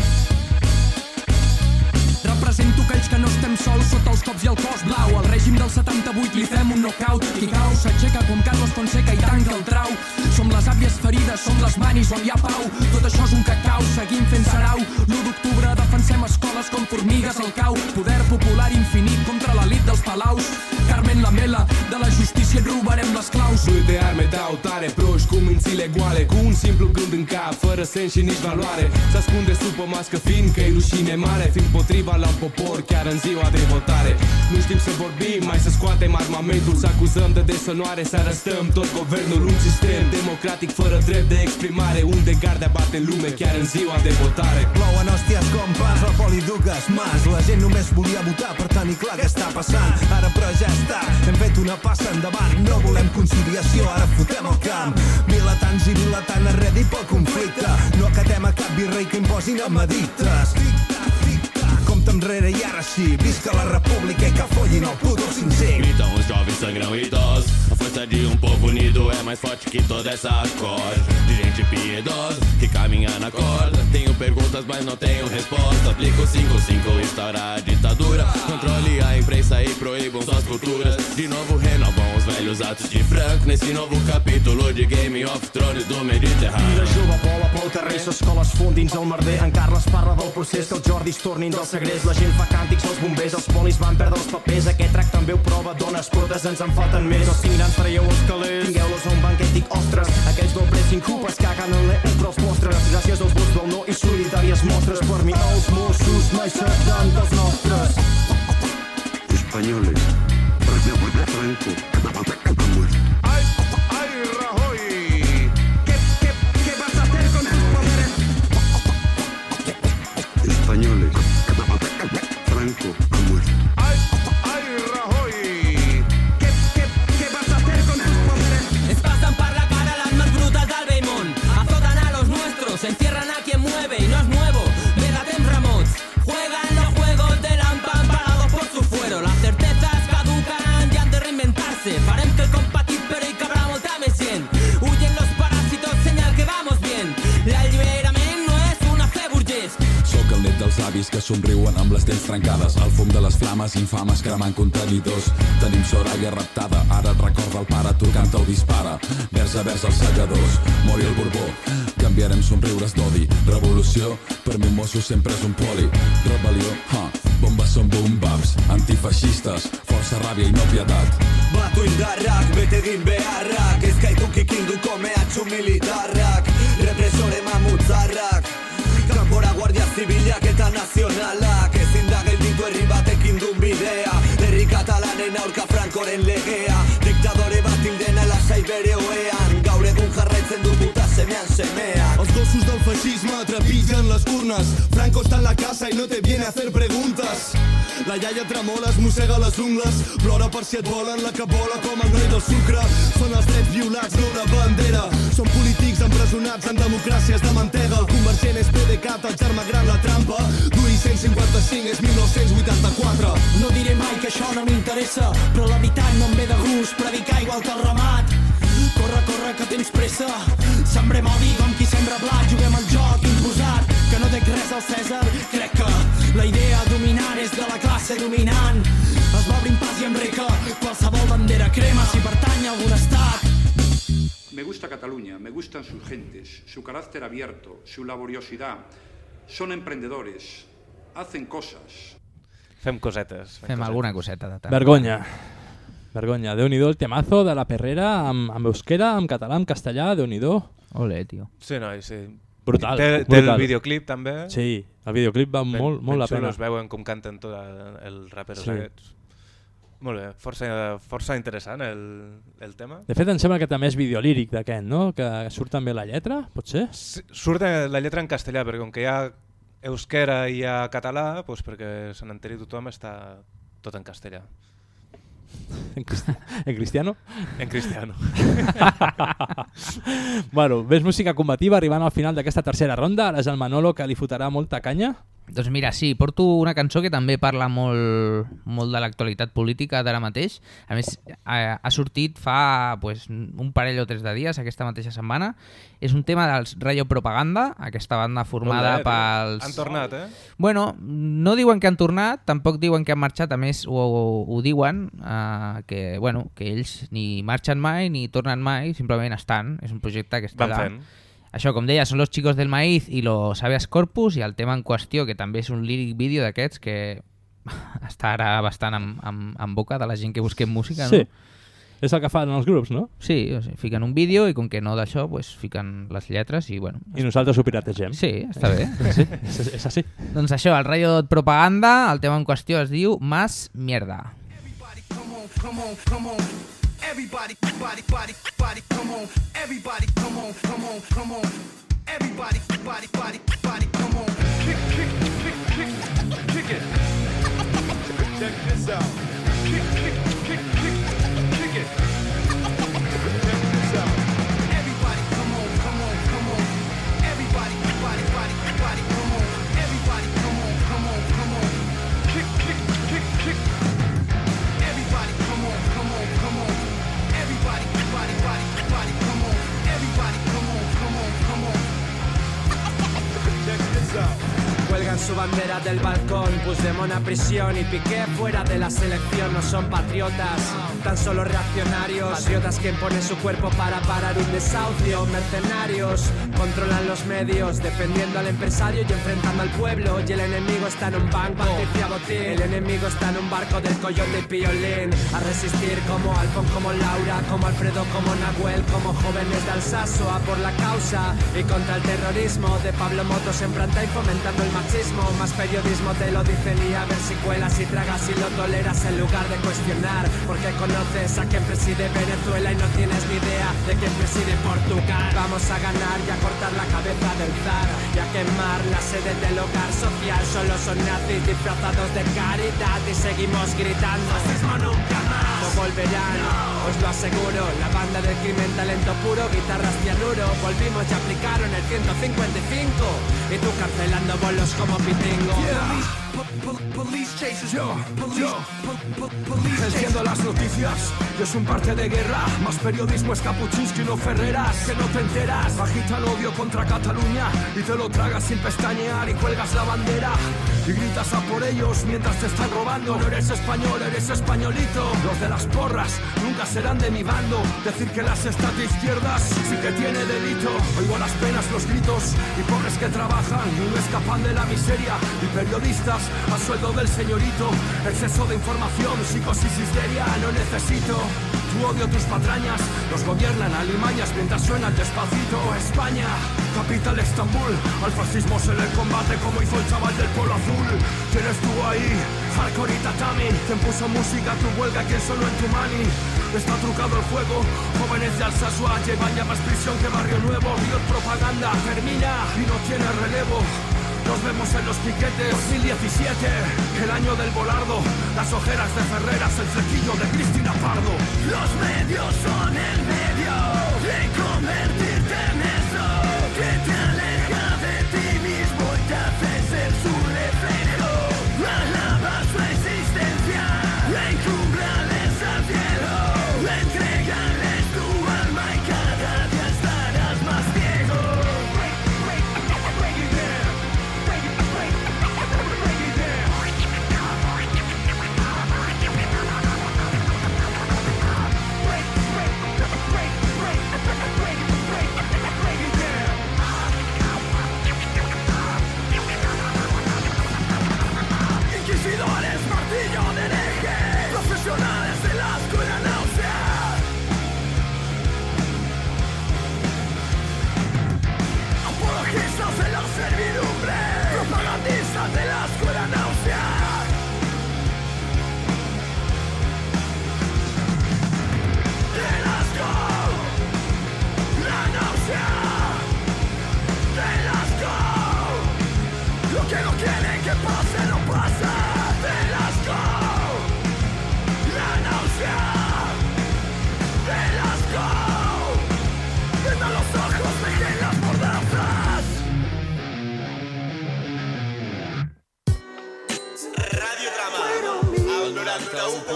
Represento aquells que no estem sols sota els cops i el cos blau. Al règim del 78 li fem un knockout. Qui cau s'aixeca com Carlos Fonseca i tanca el trau. Som les àvies ferides, som les manis on hi ha pau. Tot això és un cacau, seguim fent sarau. L'1 d'octubre defensem escoles com formigues al cau. Poder popular infinit contra l'elit dels palaus. Carmen Lamela, de la justícia et robarem les claus. Multe arme dau tare proști cu mințile goale Cu un simplu gând în cap, fără sens și nici valoare Se ascunde sub o mască fiindcă e rușine mare Fiind potriva la popor chiar în ziua de votare Nu știm să vorbim, mai să scoatem armamentul Să acuzăm de desonoare, să arăstăm tot guvernul Un sistem democratic fără drept de exprimare Unde gardea bate lume chiar în ziua de votare Plouen hòsties com pas al poliduques mas La gent només volia votar per tenir clar què està passant Ara però ja està, hem fet una passa endavant. No volem conciliació, ara fotem el camp. Vilatans i vilatant arredi pel conflicte. No acatem a cap virrei que imposin a medites Compte enrere i ara sí, visca la república i que follin el puto 5-5 Gritam os jovens sangrão idosos A força de um povo unido é mais forte que toda essa corda De gente piedosa que caminha na corda Tenho perguntas, mas não tenho resposta. Aplico 5-5, instaurar a ditadura Controle a imprensa e proíbam suas culturas De novo renovam os velhos atos de Franco Nesse novo capítulo de Game of Thrones do I Mediterrâneo la jove vola pel carrer, s'escola es fon dins el merder. En Carles parla del procés que els Jordis tornin del segrest. La gent fa càntics, els bombers, els polis van perdre els papers. Aquest trac també ho prova, dones cordes ens en falten més. Els signants traieu els calés, tingueu-los a un banquet, dic, ostres, aquells dobles sin culpes caguen en l'e els postres. Gràcies als vots del no i solidàries mostres. Per mi els Mossos mai seran dels nostres. Españoles. Somriuen amb les dents trencades. El fum de les flames infames cremant contenidors. Tenim Soraya raptada, ara et recorda el pare, tu canta o dispara. Vers a vers els segadors, mori el Borbó. Canviarem somriures d'odi. Revolució, per mi mosso sempre és un poli. Rebel·lió, ha, bombes són boom-baps. Antifeixistes, força ràbia i no pietat. Batu indarrak, bete egin beharrak Ez gaitu kikinduko mehatxu militarrak Represore mamutzarrak Kanpora guardia zibilak eta nazionalak. Ezin da gelditu herri batekin dun bidea. Herri katalanen aurka frankoren legea. Diktadore bat hildena lasai bere semean semeak Els gossos del feixisme trepitgen les urnes. Franco està en la casa i no te viene a hacer preguntas La iaia tremola, es mossega les ungles. Plora per si et volen la que vola com el noi del sucre. Són els drets violats, no una bandera. Són polítics empresonats en democràcies de mantega. El convergent és PDeCAT, el germà gran la trampa. Dui 155 és 1984 No diré mai que això no m'interessa, però la veritat no em ve de gust predicar igual que el ramat. Corre, que tens pressa. Sembrem odi com qui sembra blat, juguem al joc imposat, que no dec res al Cèsar. Crec que la idea dominant és de la classe dominant. Es va obrint pas i enrica qualsevol bandera crema si pertany a algun estat. Me gusta Cataluña, me gustan sus gentes, su carácter abierto, su laboriosidad. Son emprendedores, hacen cosas. Fem cosetes. Fem alguna coseta de tant. Vergonya. Vergonya. Déu-n'hi-do el temazo de la perrera amb, amb euskera, amb català, amb castellà, Déu-n'hi-do. Ole, tio. Sí, noi, sí. Brutal. Té, té brutal. el videoclip també. Sí, el videoclip va Ben- molt, molt ben la pena. xulos, veuen com canten tot el, els raperos Sí. aquests. Molt bé, força, força interessant el, el tema. De fet, em sembla que també és videolíric d'aquest, no? Que surt també la lletra, pot ser? Sí, Surt la lletra en castellà, perquè com que hi ha euskera i hi ha català, doncs perquè se n'enteri tothom està tot en castellà. En, cristi en cristiano? En cristiano. bueno, ves música combativa arribant al final d'aquesta tercera ronda. Ara és el Manolo que li fotrà molta canya. Doncs mira, sí, porto una cançó que també parla molt, molt de l'actualitat política d'ara mateix. A més, ha, ha sortit fa pues, un parell o tres de dies, aquesta mateixa setmana. És un tema dels Rayo Propaganda, aquesta banda formada tio. pels... Han tornat, eh? Bueno, no diuen que han tornat, tampoc diuen que han marxat, a més ho, ho, ho diuen, eh, que, bueno, que ells ni marxen mai ni tornen mai, simplement estan. És un projecte que està Van allà. Això, com deia, són los chicos del maíz i los habeas corpus i el tema en qüestió, que també és un líric vídeo d'aquests que està ara bastant en, en, en boca de la gent que busquem música, no? Sí. És el que fan els grups, no? Sí, o sigui, fiquen un vídeo i com que no d'això, pues, fiquen les lletres i bueno... I nosaltres ho pirategem. Sí, està bé. Sí, és, és així. Doncs això, el Rayo Propaganda, el tema en qüestió es diu Más Mierda. Come on, come on. Everybody, body, body, body, come on. Everybody, come on, come on, come on. Everybody, body, body, body, come on. Kick, kick, kick, kick, kick it. Check this out. Kick, kick, Su bandera del balcón, Puigdemont a prisión y Piqué fuera de la selección. No son patriotas, tan solo reaccionarios. Patriotas que imponen su cuerpo para parar un desahucio. Mercenarios, controlan los medios, defendiendo al empresario y enfrentando al pueblo. Y el enemigo está en un banco, Patricia Botín. El enemigo está en un barco del coyote y piolín. A resistir como Alfon, como Laura, como Alfredo, como Nahuel, como jóvenes de Alsaso. A por la causa y contra el terrorismo de Pablo Motos en planta y fomentando el machismo. Más periodismo te lo dicen y a ver si cuelas y tragas y lo toleras en lugar de cuestionar. Porque conoces a quien preside Venezuela y no tienes ni idea de quién preside Portugal. Vamos a ganar y a cortar la cabeza del zar y a quemar la sede del hogar social. Solo son nazis disfrazados de caridad y seguimos gritando. Fascismo nunca más. Volverán, os lo aseguro. La banda del crimen, talento puro, guitarras cianuro. Volvimos y aplicaron el 155. Y tú cancelando bolos como pitingo. Yo, police Enciendo las noticias, yo es un parte de guerra. Más periodismo es Capuchinsky, no Ferreras, que no te enteras. Agitan odio contra Cataluña y te lo tragas sin pestañear y cuelgas la bandera. Y gritas a por ellos mientras te están robando. No eres español, eres españolito. Los de las porras nunca serán de mi bando. Decir que las está de izquierdas sí que tiene delito. Oigo las penas, los gritos y pobres que trabajan y no escapan de la miseria. Y periodistas a sueldo del señorito. Exceso de información, psicosis, histeria, no necesito. Tu odio, tus patrañas, nos gobiernan alimañas mientras suena el despacito. España, capital Estambul, al fascismo se le combate como hizo el chaval del polo azul. Tienes tú ahí, hardcore y tatami, quien puso música tu huelga, quien sonó en tu mani. Está trucado el juego, jóvenes de Alsasua llevan ya más prisión que Barrio Nuevo. Riot propaganda termina y no tiene relevo. Nos vemos en los piquetes. 2017, el año del volardo. Las ojeras de Ferreras, el flequillo de Cristina Pardo. Los medios son el medio de convertirte en eso que te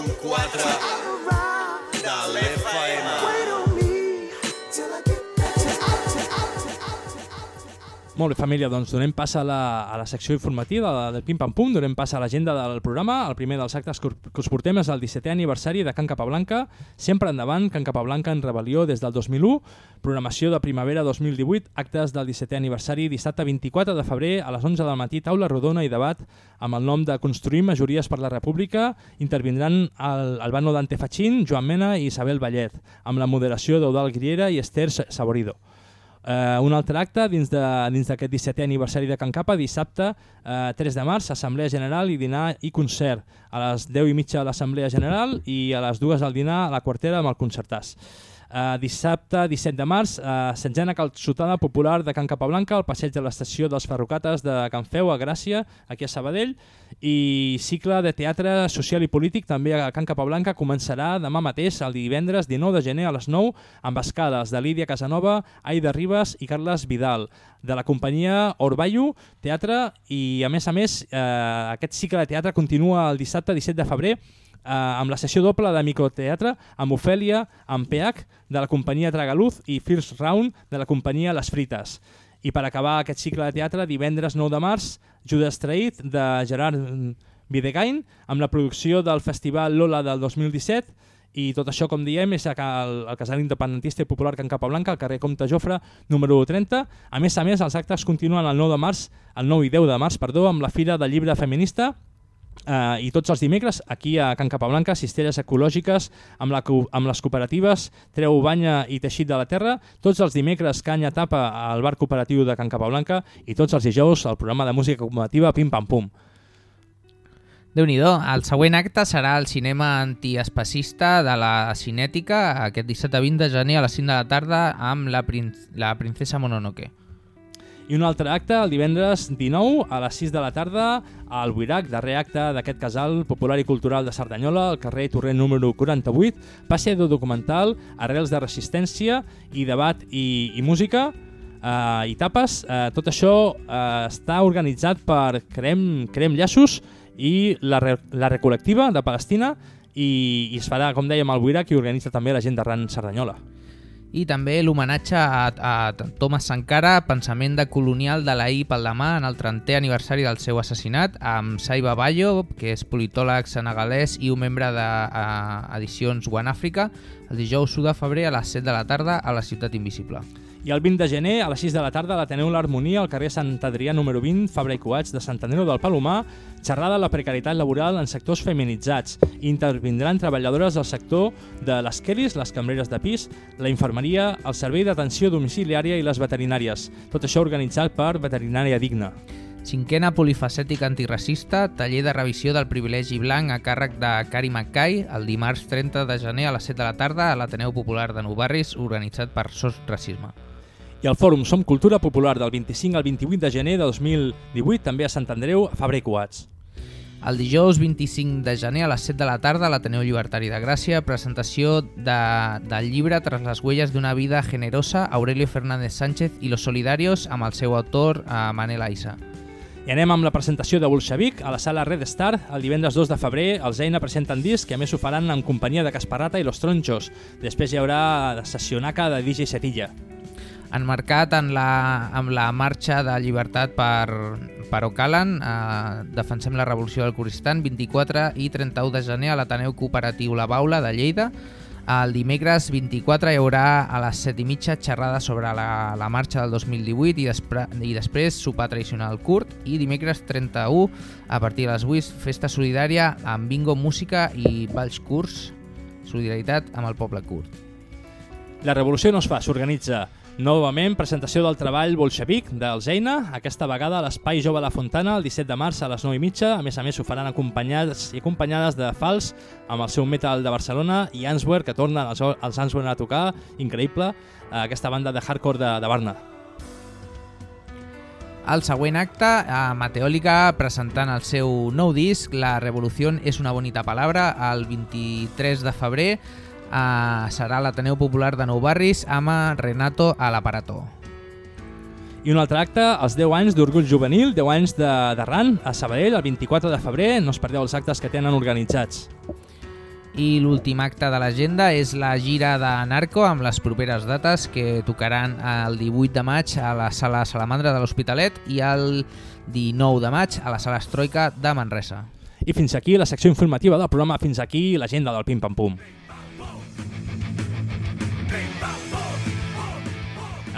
91.4 de Molt bé, família, doncs donem pas a la, a la secció informativa de, del Pim Pam Pum, donem pas a l'agenda del programa. El primer dels actes que, us- que us portem és el 17è aniversari de Can Capablanca. Sempre endavant, Can Capablanca en rebel·lió des del 2001. Programació de primavera 2018, actes del 17è aniversari, dissabte 24 de febrer a les 11 del matí, taula rodona i debat amb el nom de Construir majories per la República. Intervindran el, Albano Dante Fachin, Joan Mena i Isabel Vallet, amb la moderació d'Eudal Griera i Esther Saborido. Uh, un altre acte dins de- dins d'aquest 17è aniversari de Can Capa, dissabte uh, 3 de març, assemblea general i dinar i concert. A les 10 i mitja a l'assemblea general i a les 2 al dinar a la quartera amb el concertàs. Uh, dissabte 17 de març, uh, setzena calçotada popular de Can Capablanca al passeig de l'estació dels Ferrocates de Can Feu a Gràcia, aquí a Sabadell, i cicle de teatre social i polític també a Can Capablanca començarà demà mateix, el divendres 19 de gener a les 9, amb escales de Lídia Casanova, Aida Ribas i Carles Vidal, de la companyia Orballo Teatre, i a més a més eh, aquest cicle de teatre continua el dissabte 17 de febrer eh, amb la sessió doble de microteatre amb Ofèlia, amb PH, de la companyia Tragaluz i First Round, de la companyia Les Frites. I per acabar aquest cicle de teatre, divendres 9 de març, Judas Traït, de Gerard Videgain, amb la producció del Festival Lola del 2017, i tot això, com diem, és al, al casal independentista i popular Can Capablanca, al carrer Comte Jofre, número 30. A més a més, els actes continuen el 9 de març, el 9 i 10 de març, perdó, amb la Fira del Llibre Feminista, Uh, i tots els dimecres aquí a Can Capablanca, cistelles ecològiques amb, la, amb les cooperatives Treu Banya i Teixit de la Terra tots els dimecres Canya Tapa al bar cooperatiu de Can Capablanca i tots els dijous al programa de música cooperativa Pim Pam Pum déu nhi El següent acte serà el cinema antiespacista de la Cinètica aquest dissabte 20 de gener a les 5 de la tarda amb la, prin la princesa Mononoke. I un altre acte el divendres 19 a les 6 de la tarda al Buirac, darrer acte d'aquest casal popular i cultural de Cerdanyola, al carrer Torrent número 48, passe de documental, arrels de resistència i debat i, i música eh, i tapes. Eh, tot això eh, està organitzat per Crem, Crem Llaços i la, re la Recolectiva de Palestina i, i es farà, com dèiem, al Buirac i organitza també la gent d'Arran Cerdanyola. I també l'homenatge a, a Thomas Sankara, pensament de colonial de l'ahir pel demà en el 30è aniversari del seu assassinat, amb Saiba Bayo, que és politòleg senegalès i un membre d'edicions One Africa, el dijous 1 de febrer a les 7 de la tarda a la Ciutat Invisible. I el 20 de gener, a les 6 de la tarda, l'Ateneu L'Harmonia, al carrer Sant Adrià número 20, Fabra i Coats, de Sant Andreu del Palomar, xerrada la precarietat laboral en sectors feminitzats. Intervindran treballadores del sector de les quelis, les cambreres de pis, la infermeria, el servei d'atenció domiciliària i les veterinàries. Tot això organitzat per Veterinària Digna. Cinquena polifacètica antiracista, taller de revisió del privilegi blanc a càrrec de Cari Mackay el dimarts 30 de gener a les 7 de la tarda a l'Ateneu Popular de Nou Barris, organitzat per SOS Racisme. I el fòrum Som Cultura Popular del 25 al 28 de gener de 2018 també a Sant Andreu, a Fabra i Coats. El dijous 25 de gener a les 7 de la tarda a l'Ateneu Llibertari de Gràcia, presentació de, del llibre Tras les huellas d'una vida generosa, Aurelio Fernández Sánchez i los solidarios amb el seu autor, eh, Manel Aissa. I anem amb la presentació de Bolxevic a la sala Red Star el divendres 2 de febrer. Els Eina presenten disc que a més ho faran en companyia de Casparrata i Los Tronchos. Després hi haurà sessionaca de DJ Setilla. Enmarcat en la, amb la marxa de llibertat per, per Ocalan, eh, defensem la revolució del Kurdistan, 24 i 31 de gener a l'Ateneu Cooperatiu La Baula de Lleida. El dimecres 24 hi haurà a les 7 i mitja xerrada sobre la, la marxa del 2018 i, despre, i després sopar tradicional curt i dimecres 31 a partir de les 8 festa solidària amb bingo, música i balls curts, solidaritat amb el poble curt. La revolució no es fa, s'organitza. Novament, presentació del treball bolxevic dels Eina, aquesta vegada a l'Espai Jove La Fontana, el 17 de març a les 9 i mitja. A més a més, ho faran acompanyats i acompanyades de Fals, amb el seu metal de Barcelona, i Answer, que tornen els, els Answer a tocar, increïble, aquesta banda de hardcore de, de Barna. El següent acte, a Mateòlica presentant el seu nou disc, La revolució és una bonita palabra, el 23 de febrer, Uh, serà l'Ateneu Popular de Nou Barris amb Renato a l'Aparato. I un altre acte, els 10 anys d'Orgull Juvenil, 10 anys de, de RAN, a Sabadell, el 24 de febrer. No us perdeu els actes que tenen organitzats. I l'últim acte de l'agenda és la gira de Narco amb les properes dates que tocaran el 18 de maig a la sala Salamandra de l'Hospitalet i el 19 de maig a la sala Estroica de Manresa. I fins aquí la secció informativa del programa, fins aquí l'agenda del Pim Pam Pum.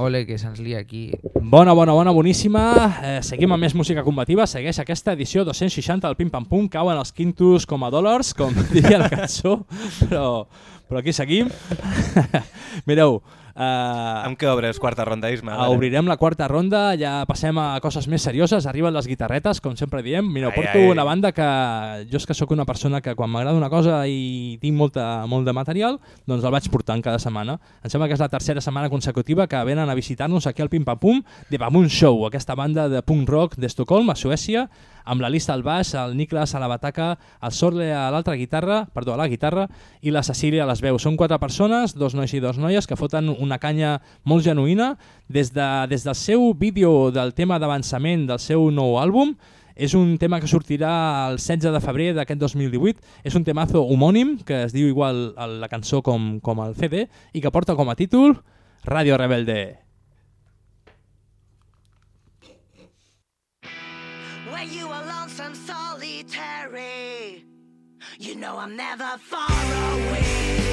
Ole, que se'ns lia aquí. Bona, bona, bona, boníssima. Eh, seguim amb més música combativa. Segueix aquesta edició 260 del Pim Pam Pum. Cauen els quintos com a dòlars, com diria la cançó. Però, però aquí seguim. Mireu, Uh, amb què obres quarta ronda, Isma? Uh, obrirem la quarta ronda, ja passem a coses més serioses, arriben les guitarretes, com sempre diem. Mira, ai, porto ai. una banda que jo és que sóc una persona que quan m'agrada una cosa i tinc molta, molt de material, doncs el vaig portant cada setmana. Em sembla que és la tercera setmana consecutiva que venen a visitar-nos aquí al Pim Pam Pum de Bamun Show, aquesta banda de punk rock d'Estocolm, a Suècia, amb la lista al baix, el Niklas a la bataca, el Sorle a l'altra guitarra, perdó, a la guitarra, i la Cecília a les veus. Són quatre persones, dos nois i dos noies, que foten una canya molt genuïna. Des, de, des del seu vídeo del tema d'avançament del seu nou àlbum, és un tema que sortirà el 16 de febrer d'aquest 2018. És un temazo homònim, que es diu igual la cançó com, com el CD, i que porta com a títol Radio Rebelde. You know I'm never far away.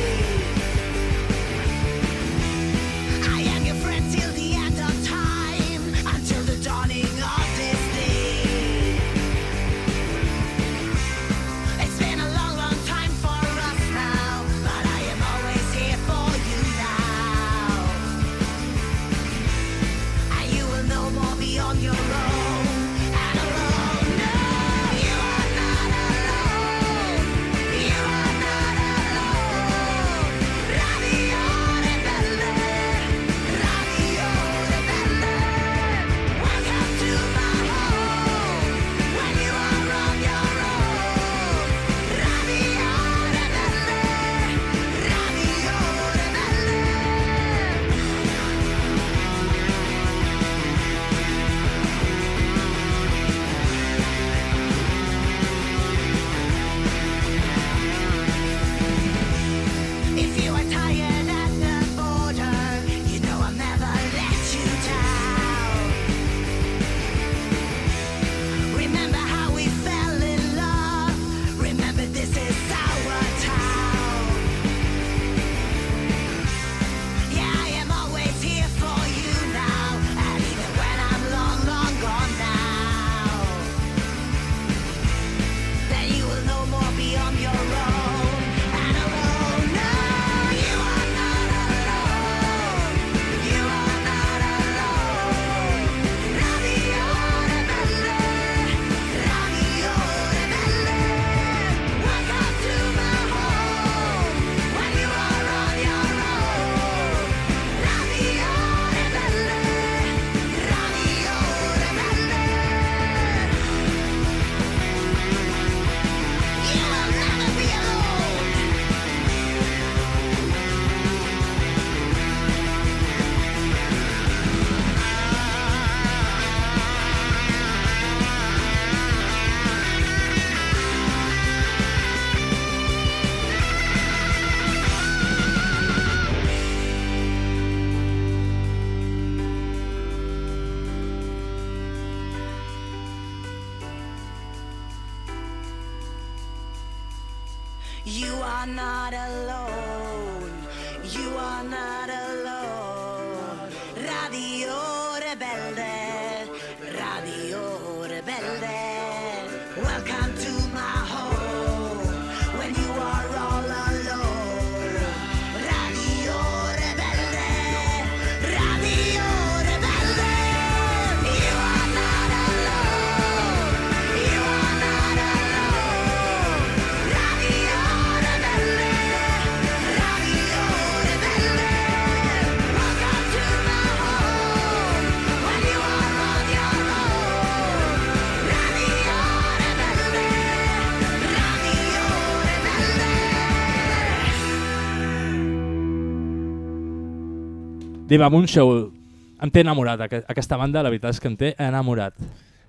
Diva Moonshow, em té enamorat aqu- aquesta banda, la veritat és que em té enamorat.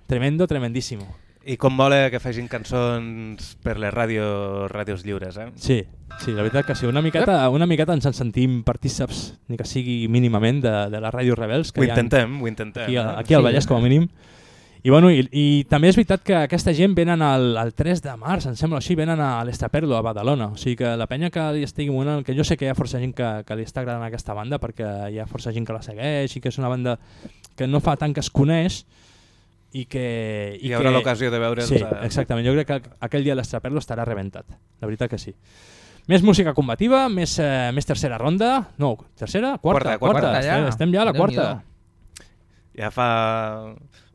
Tremendo, tremendíssimo. I com mola que facin cançons per les ràdio, ràdios lliures, eh? Sí, sí, la veritat que sí. Una miqueta, una miqueta ens en sentim partíceps, ni que sigui mínimament, de, de les ràdios rebels. Que Ho hi ha intentem, ho intentem, Aquí, eh? aquí al Sí. Vallès, com a mínim. I, bueno, i, I també és veritat que aquesta gent venen al, al 3 de març, em sembla així, venen a l'Estaperlo, a Badalona. O sigui que la penya que li estigui monant, que jo sé que hi ha força gent que, que li està agradant aquesta banda perquè hi ha força gent que la segueix i que és una banda que no fa tant que es coneix i que... Hi haurà que- l'ocasió de veure'ls Sí, a- exactament. Jo crec que aquell dia l'Estaperlo estarà rebentat. La veritat que sí. Més música combativa, més, eh, més tercera ronda. No, tercera? Quarta, Quarta, quarta. Estem, estem ja a la quarta. Ja fa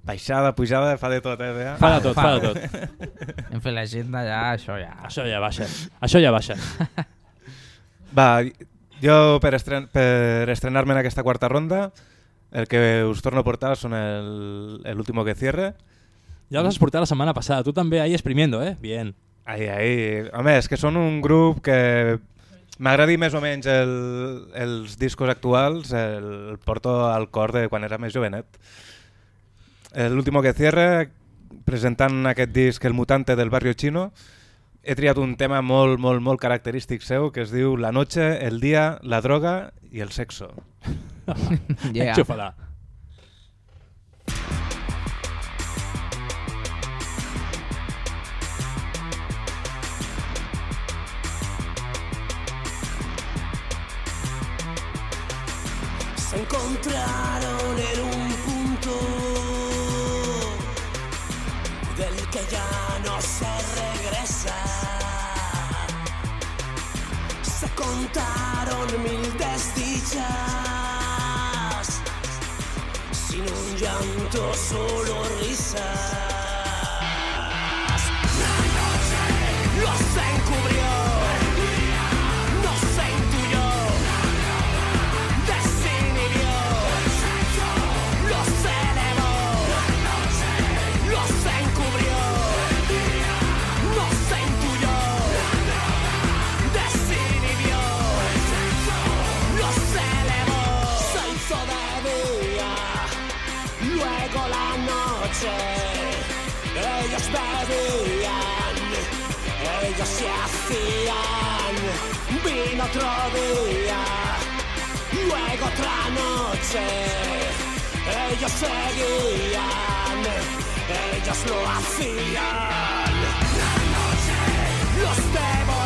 baixada, pujada, fa de tot, eh? Bea? Fa de tot, fa de tot. Hem fet l'agenda ja, això ja. Això ja baixa. Això ja baixa. Va, jo per, estren per estrenar-me en aquesta quarta ronda, el que us torno a portar són el, el último que cierre. Ja els has portat la setmana passada. Tu també ahí exprimiendo, eh? Bien. Ai, ai. Home, és que són un grup que m'agradi més o menys el, els discos actuals, el, el porto al cor de quan era més jovenet. El último que cierre, presentant aquest disc El mutante del barrio chino, he triat un tema molt, molt, molt característic seu que es diu La noche, el día, la droga i el sexo. Yeah. Enxufa-la. se encontraron en un se regresa. Se contaron mil desdichas, sin un llanto, solo risas. Ellos bebían, ellos se hacían, vino otro día. Luego otra noche, ellos seguían, ellos lo hacían. La noche los devoró,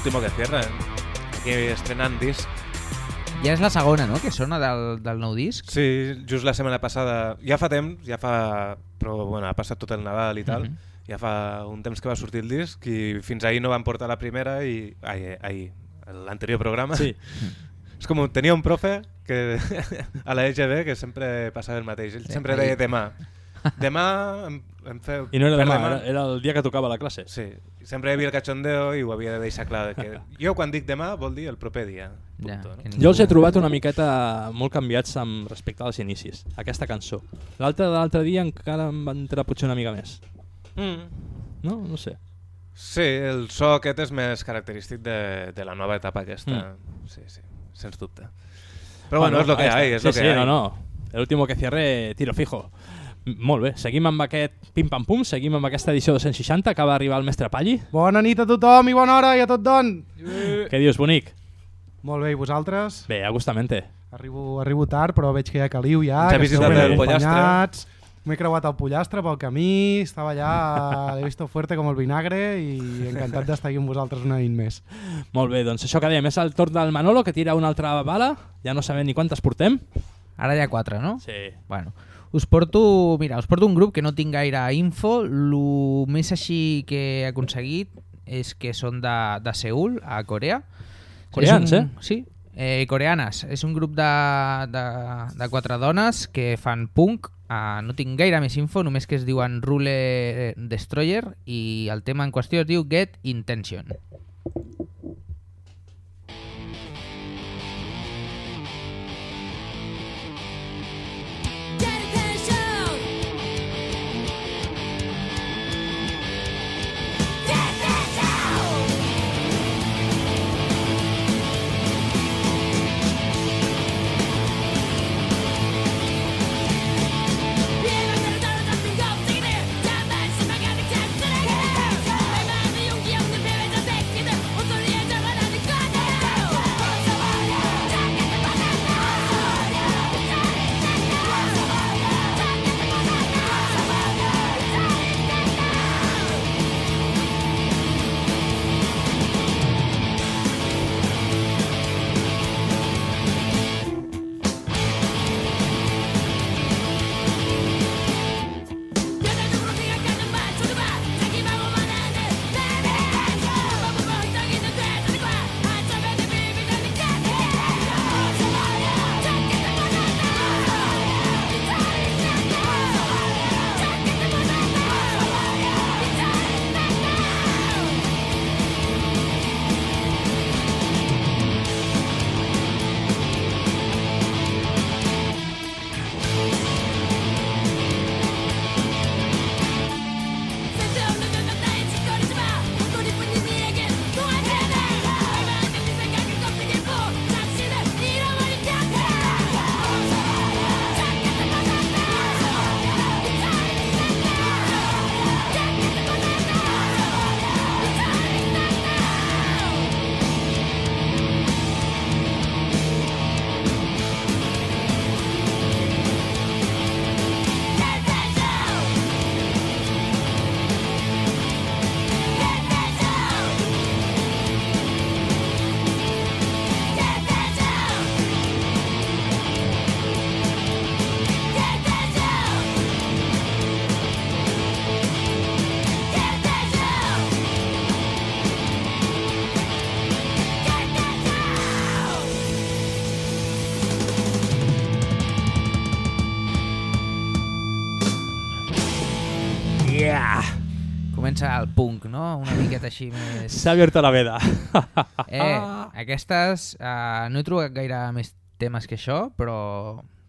L'último que cierra. Aquí estrenant disc. Ja és la segona, no?, que sona del, del nou disc. Sí, just la setmana passada, ja fa temps, ja fa, però bueno, ha passat tot el Nadal i tal, Mhm. ja fa un temps que va sortir el disc i fins ahir no van portar la primera i ai, ahir, l'anterior programa. Sí. És com tenia un profe que a la EGB que sempre passava el mateix, ell Sí, sempre deia demà. Demà em, em feu... I no era per demà, era, era el dia que tocava la classe. Sí, sempre hi havia el cachondeo i ho havia de deixar clar. Que jo quan dic demà vol dir el proper dia. Punto, no? Jo els he trobat una miqueta molt canviats amb respecte als inicis, aquesta cançó. L'altra de l'altre dia encara em va entrar potser una mica més. Mm. No? No sé. Sí, el so aquest és més característic de, de la nova etapa aquesta. Mm. Sí, sí, sens dubte. Però bueno, és lo que hay, está. és lo sí, que sí, hay. no, no. El último que cierre, tiro fijo. Molt bé, seguim amb aquest pim-pam-pum, seguim amb aquesta edició de 160, acaba d'arribar el mestre Palli. Bona nit a tothom i bona hora i a tot don. Què dius, bonic? Molt bé, i vosaltres? Bé, agustamente. Arribo, arribo tard, però veig que hi ha caliu ja. Ens ha que visitat esteu ben el pollastre. acompanyats. M'he creuat el pollastre pel camí, estava allà, l'he visto fuerte com el vinagre i encantat d'estar aquí amb vosaltres una nit més. Molt bé, doncs això que dèiem, és el torn del Manolo, que tira una altra bala, ja no sabem ni quantes portem. Ara hi ha quatre, no? Sí. Bueno, us porto, mira, us porto un grup que no tinc gaire info, el més així que he aconseguit és que són de, de Seul, a Corea. Coreans, És eh? Sí, eh, coreanes. És un grup de, de, de quatre dones que fan punk. Uh, no tinc gaire més info, només que es diuen Rule Destroyer i el tema en qüestió es diu Get Intention. Comença el punk, no? Una miqueta així més... S'ha abierto la veda. Eh, aquestes... Uh, no he trobat gaire més temes que això, però...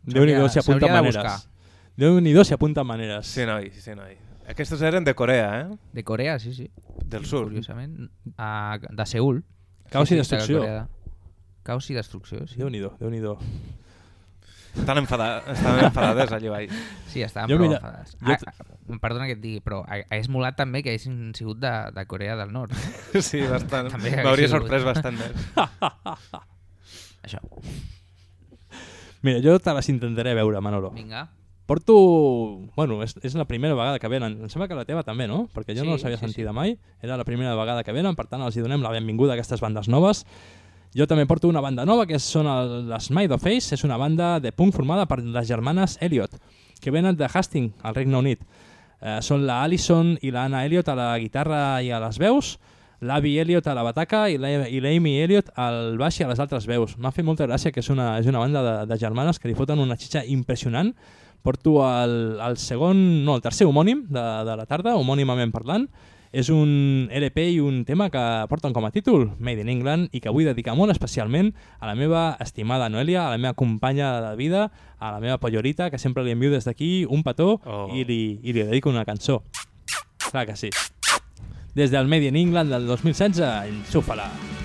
Déu-n'hi-do si de maneres. Déu-n'hi-do si apunta maneres. Sí, noi, sí, noi. Aquestes eren de Corea, eh? De Corea, sí, sí. Del sud. Curiosament. Uh, de Seul. Caos i de destrucció. Corea. Caos i destrucció, sí. Déu-n'hi-do, Déu-n'hi-do. Estan, enfada estaven enfadades allò ahí. Sí, estaven Jo, prou mira, enfadades. jo Ah, perdona que et digui, però ha- hagués molat també que haguessin sigut de, de Corea del Nord. Sí, bastant. M'hauria sorprès bastant més. Això. Mira, jo te les intentaré veure, Manolo. Vinga. Porto... Bueno, és, és la primera vegada que venen. Em sembla que la teva també, no? Perquè jo no Sí, els havia sí, sentida sí. mai. Era la primera vegada que venen, per tant els hi donem la benvinguda a aquestes bandes noves. Jo també porto una banda nova, que són les Smile of Face. És una banda de punk formada per les germanes Elliot, que venen de Hastings, al Regne Unit. Eh, són la Alison i la Anna Elliot a la guitarra i a les veus, l'Avi Elliot a la bataca i l'Amy Elliot al baix i a les altres veus. M'ha fet molta gràcia que és una, és una banda de, de germanes que li foten una xitxa impressionant. Porto el, el segon, no, el tercer homònim de, de la tarda, homònimament parlant. És un LP i un tema que porten com a títol Made in England i que vull dedicar molt especialment a la meva estimada Noelia, a la meva companya de vida, a la meva pollorita, que sempre li envio des d'aquí un petó Oh. i, li, i li dedico una cançó. Clar que sí. Des del Made in England del 2016, enxufa-la. Everywhere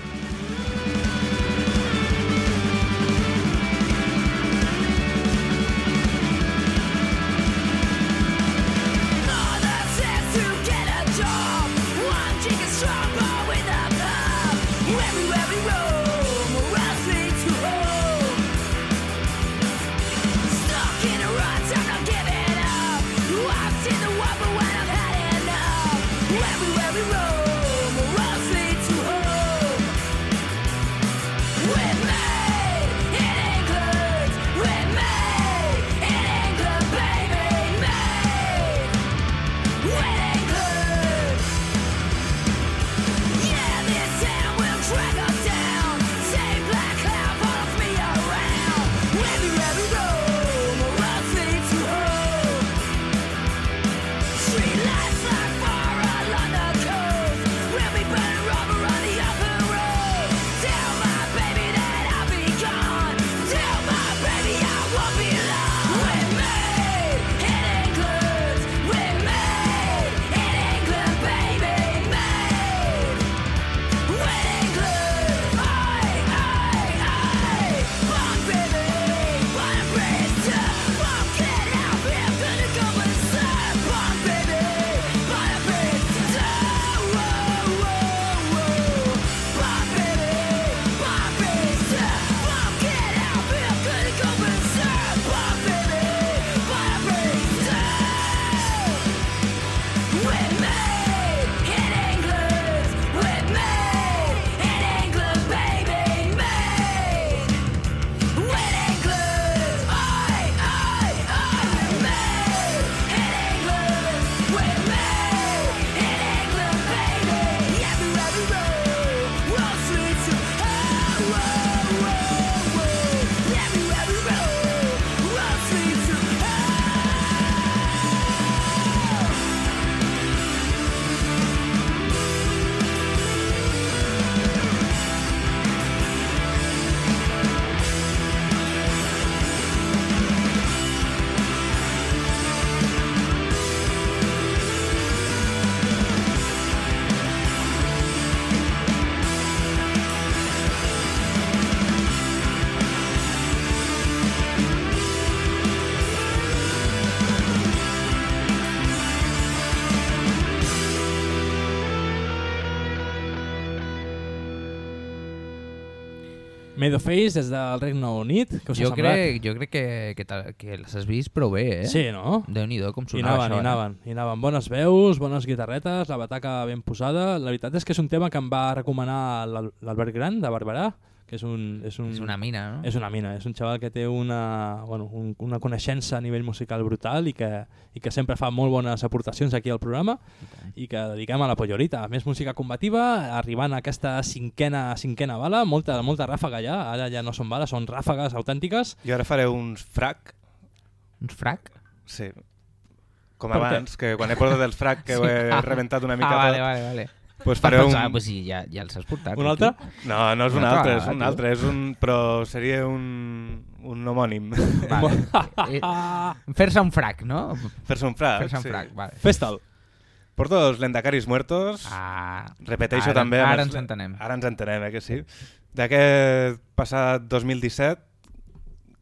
Made of Face des del Regne Unit. Què us Jo crec, jo crec que, que, que les has vist prou bé, eh? Sí, no? Déu-n'hi-do com I sonava anaven, i això, anaven, i anaven. Bones veus, bones guitarretes, la bataca ben posada. La veritat és que és un tema que em va recomanar l'Al- l'Albert Gran, de Barberà, que és un... És, un, És una mina, no? És una mina, és un xaval que té una, bueno, un, una coneixença a nivell musical brutal i que, i que sempre fa molt bones aportacions aquí al programa i que dediquem a la pollorita. Més música combativa, arribant a aquesta cinquena, cinquena bala, molta, molta ràfaga ja, ara ja no són bales, són ràfegues autèntiques. I ara faré uns frac. Uns frac? Sí. Com Per què? abans, que quan he portat els frac que ho he Ah. rebentat una mica Ah, vale, tot, vale, vale. Pues faré un... Pensava, pues sí, ja, ja els has portat. Un aquí. altre? No, no és un, Un altre, altre, és un altre, és un... però seria un, un homònim. Vale. Eh, Fer-se un frac, no? Fer-se un frac, un sí. frac, vale. Fes-te'l. Porto els lendacaris muertos. Ah, Repeteixo ara- també. amb ara els- ens entenem. Ara ens entenem, eh, que sí. D'aquest passat 2017,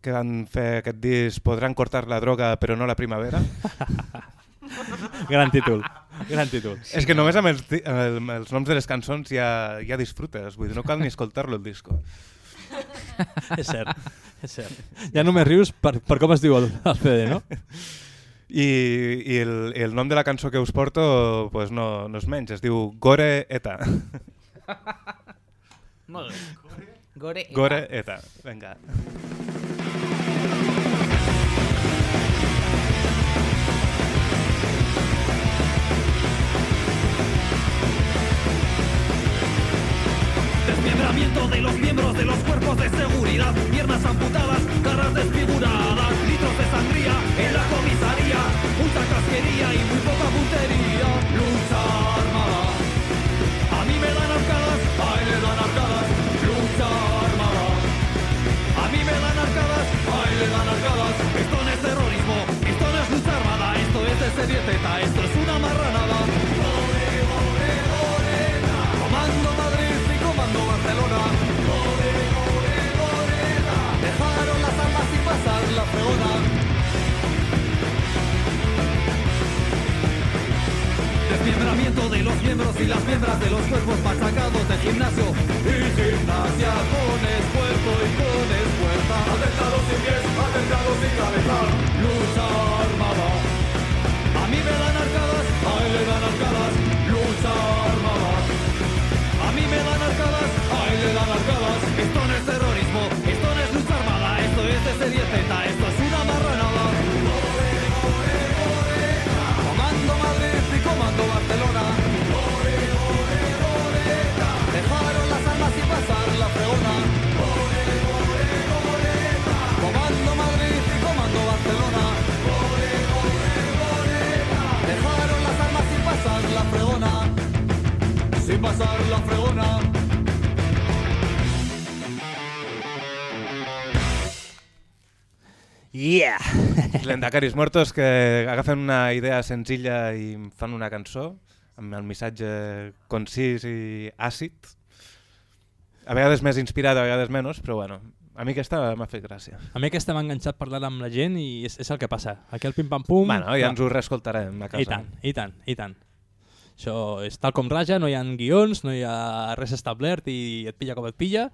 que van fer aquest disc Podran cortar la droga però no la primavera. Gran títol, gran títol. És que només amb els, amb els noms de les cançons ja, ja disfrutes, vull dir, no cal ni escoltar-lo el disco. és cert, És cert. Ja només rius per, per com es diu el, el CD, no? I, i el, el nom de la cançó que us porto pues no, no és menys, es diu Gore Eta. Molt bé. Gore Eta. Gore Eta. Vinga. Desmembramiento de los miembros de los cuerpos de seguridad, piernas amputadas, caras desfiguradas, litros de sangría en la comisaría, mucha casquería y muy poca puntería. Lucha armada, a mí me dan arcadas, a él le dan arcadas. Lucha armada, a mí me dan arcadas, a él le dan arcadas. Esto no es terrorismo, esto no es lucha armada, esto es de serie esto es una marranada. Barcelona. Dejaron las armas sin pasar la fregona. Desmembramiento de los miembros y las miembros de los cuerpos machacados de gimnasio y gimnasia con sin pasar la fregona. Yeah! Lendacaris Muertos que agafen una idea senzilla i fan una cançó amb el missatge concís i àcid. A vegades més inspirat, a vegades menys, però bueno, a mi aquesta m'ha fet gràcia. A mi aquesta m'ha enganxat parlant amb la gent i és, és el que passa. Aquí el pim-pam-pum... Bueno, ja ens ho reescoltarem a casa. I tant, i tant, i tant. Això és tal com raja, no hi ha guions, no hi ha res establert i et pilla com et pilla.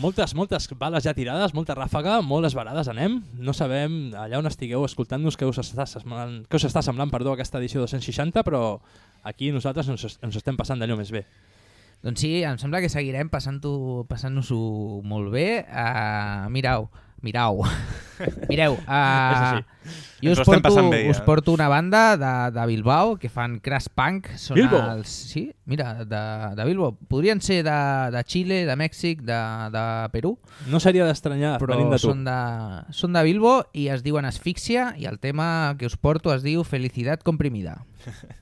Moltes, moltes bales ja tirades, molta ràfaga, moltes varades anem. No sabem allà on estigueu escoltant-nos què us està semblant, què us està semblant perdó, aquesta edició 260, però aquí nosaltres ens, ens estem passant d'allò més bé. Doncs sí, em sembla que seguirem passant-nos-ho molt bé. Uh, mirau, mirau. Mireu, uh, jo us porto, bé, us porto una banda de, de Bilbao que fan crash punk. Són Bilbo. Els, sí, mira, de, de Bilbo. Podrien ser de, de Xile, de Mèxic, de, de Perú. No seria d'estranyar però de tu. són de, són de Bilbo i es diuen Asfixia i el tema que us porto es diu Felicitat comprimida.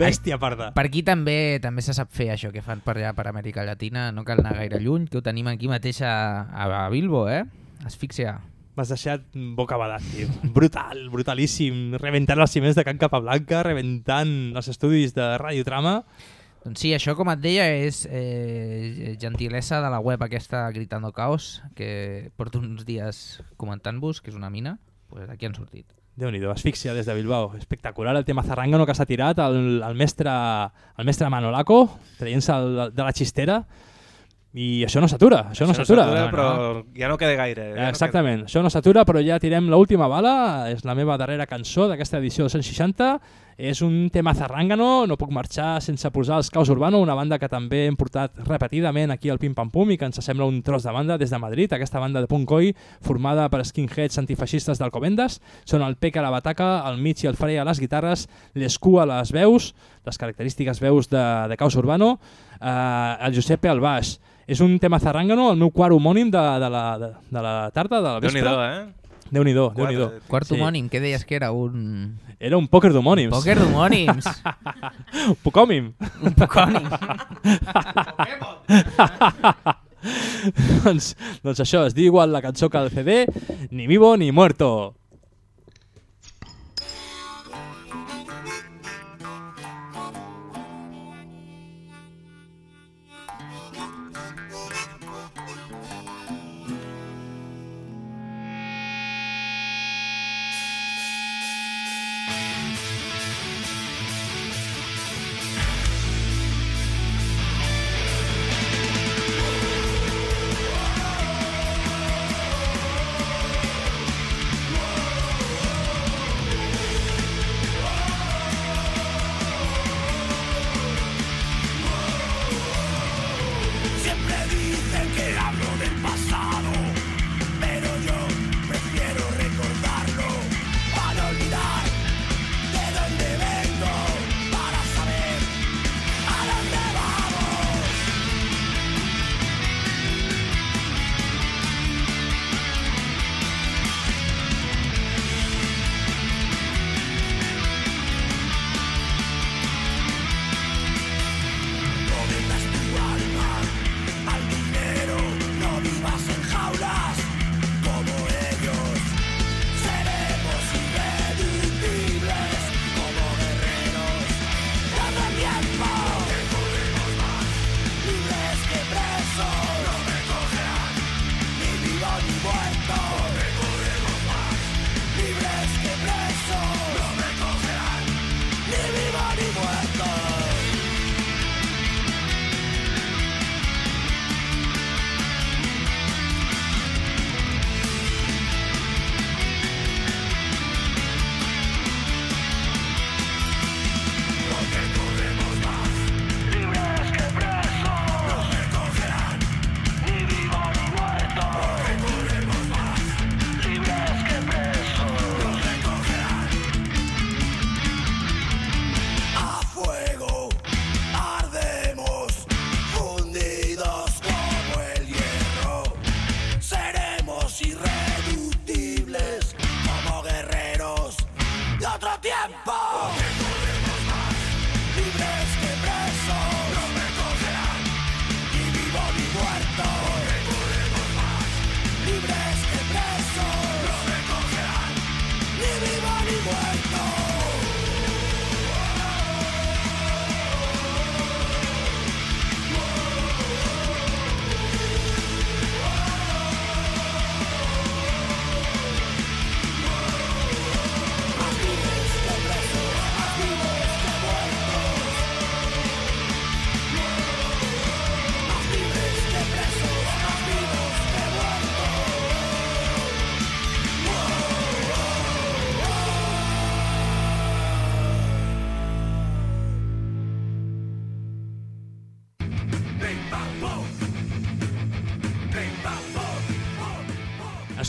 Bèstia parda. Per aquí també també se sap fer això que fan per allà, per Amèrica Llatina. No cal anar gaire lluny, que ho tenim aquí mateix a, a Bilbo, eh? Asfíxia. M'has deixat bocabadat, tio. Brutal, brutalíssim. Reventant els ciments de Can Capablanca, reventant els estudis de Radiotrama. Doncs sí, això com et deia és eh, gentilesa de la web aquesta Gritando Caos, que porto uns dies comentant-vos, que és una mina, pues aquí han sortit. Déu-n'hi-do, asfíxia des de Bilbao. Espectacular el tema zarrangano que s'ha tirat el, el, mestre, el mestre Manolaco, traient-se de la xistera. I això no s'atura, això no s'atura. però ja no queda gaire. Ja no Exactament, això no s'atura, però ja tirem l'última bala, és la meva darrera cançó d'aquesta edició 260, és un tema zarrangano, no puc marxar sense posar els Caos Urbano, una banda que també hem portat repetidament aquí al Pim Pam Pum i que ens sembla un tros de banda des de Madrid, aquesta banda de punk oi formada per skinheads antifeixistes d'Alcobendas, són el Peca a la bataca, el Mig i el Frey a les guitarres, l'Escu a les veus, les característiques veus de, de Caos Urbano, eh, el Giuseppe al baix, és un tema zarrangano, el meu quart homònim de, de, la, de, de la tarda, de la vespre. Déu-n'hi-do, eh? Déu-n'hi-do, Déu-n'hi-do. Quart homònim, què deies que era? Un... Era un pòquer d'homònims. Pòquer d'homònims. un pocòmim. Un pocònim. doncs, doncs això, es diu igual la cançó que el CD, ni vivo ni muerto.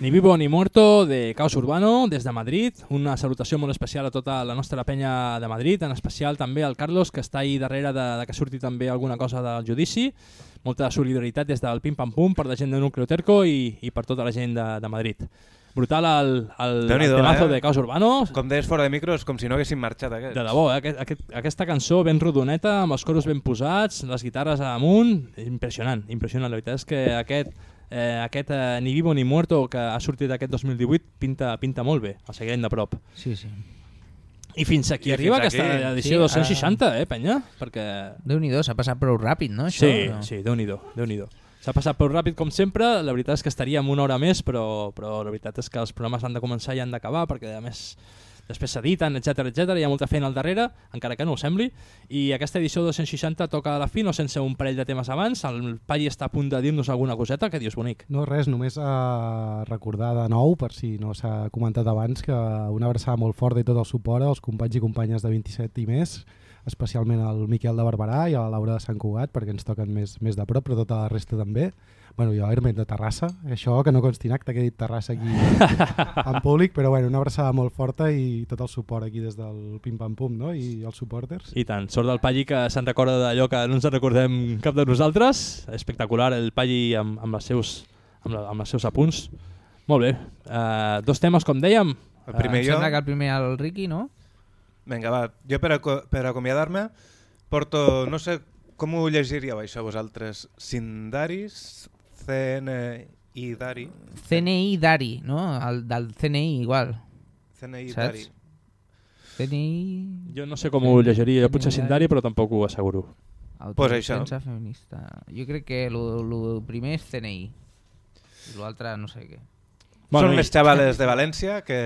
Ni vivo ni muerto de Caos Urbano des de Madrid. Una salutació molt especial a tota la nostra penya de Madrid, en especial també al Carlos, que està ahí darrere de, de que surti també alguna cosa del judici. Molta solidaritat des del Pim Pam Pum per la gent de Núcleo Terco i, i per tota la gent de, de Madrid. Brutal el, el, el temazo eh? de Caos Urbano. Com deies fora de micro, és com si no haguessin marxat aquests. De debò, eh? aquest, aquest, aquesta cançó ben rodoneta, amb els coros ben posats, les guitarres amunt, impressionant, impressionant. La veritat és que aquest, eh, aquest eh, Ni Vivo ni Muerto que ha sortit aquest 2018 pinta, pinta molt bé, el seguirem de prop. Sí, sí. I fins aquí I arriba fins aquesta aquí. edició Sí, 260, eh, penya? Perquè... Déu-n'hi-do, s'ha passat prou ràpid, no? Això, Sí, no? sí, déu-n'hi-do, déu nhi déu S'ha passat prou ràpid com sempre, la veritat és que estaríem una hora més, però, però la veritat és que els programes han de començar i han d'acabar, perquè a més després s'editen, etc etc. hi ha molta feina al darrere, encara que no ho sembli, i aquesta edició 260 toca a la fi, no sense un parell de temes abans, el Palli està a punt de dir-nos alguna coseta, que dius bonic. No, res, només a recordar de nou, per si no s'ha comentat abans, que una abraçada molt forta i tot el suport als companys i companyes de 27 i més, especialment al Miquel de Barberà i a la Laura de Sant Cugat, perquè ens toquen més, més de prop, però tota la resta també. Bueno, jo, Hermet de Terrassa, això que no consti en acte, que he dit Terrassa aquí en públic, però bueno, una abraçada molt forta i tot el suport aquí des del Pim Pam Pum, no? I els supporters. I tant, sort del Palli que se'n recorda d'allò que no ens en recordem cap de nosaltres. Espectacular el Palli amb, amb, els, seus, amb, la, amb els seus apunts. Molt bé. Uh, dos temes, com dèiem. El primer Em jo... sembla que el primer el Ricky, no? Vinga, va. Jo per, aco per acomiadar-me porto, no sé com ho llegiríeu això vosaltres, Sindaris, CNI Dari, CNI Dari, no? El del CNI igual. CNI Saps? Dari. CNI... Jo no sé com ho llegiria, jo potser Sindari, però tampoc ho asseguro. Pues això. Autodefensa feminista. Jo crec que el primer és CNI. I l'altre no sé què. Són les xavales de València que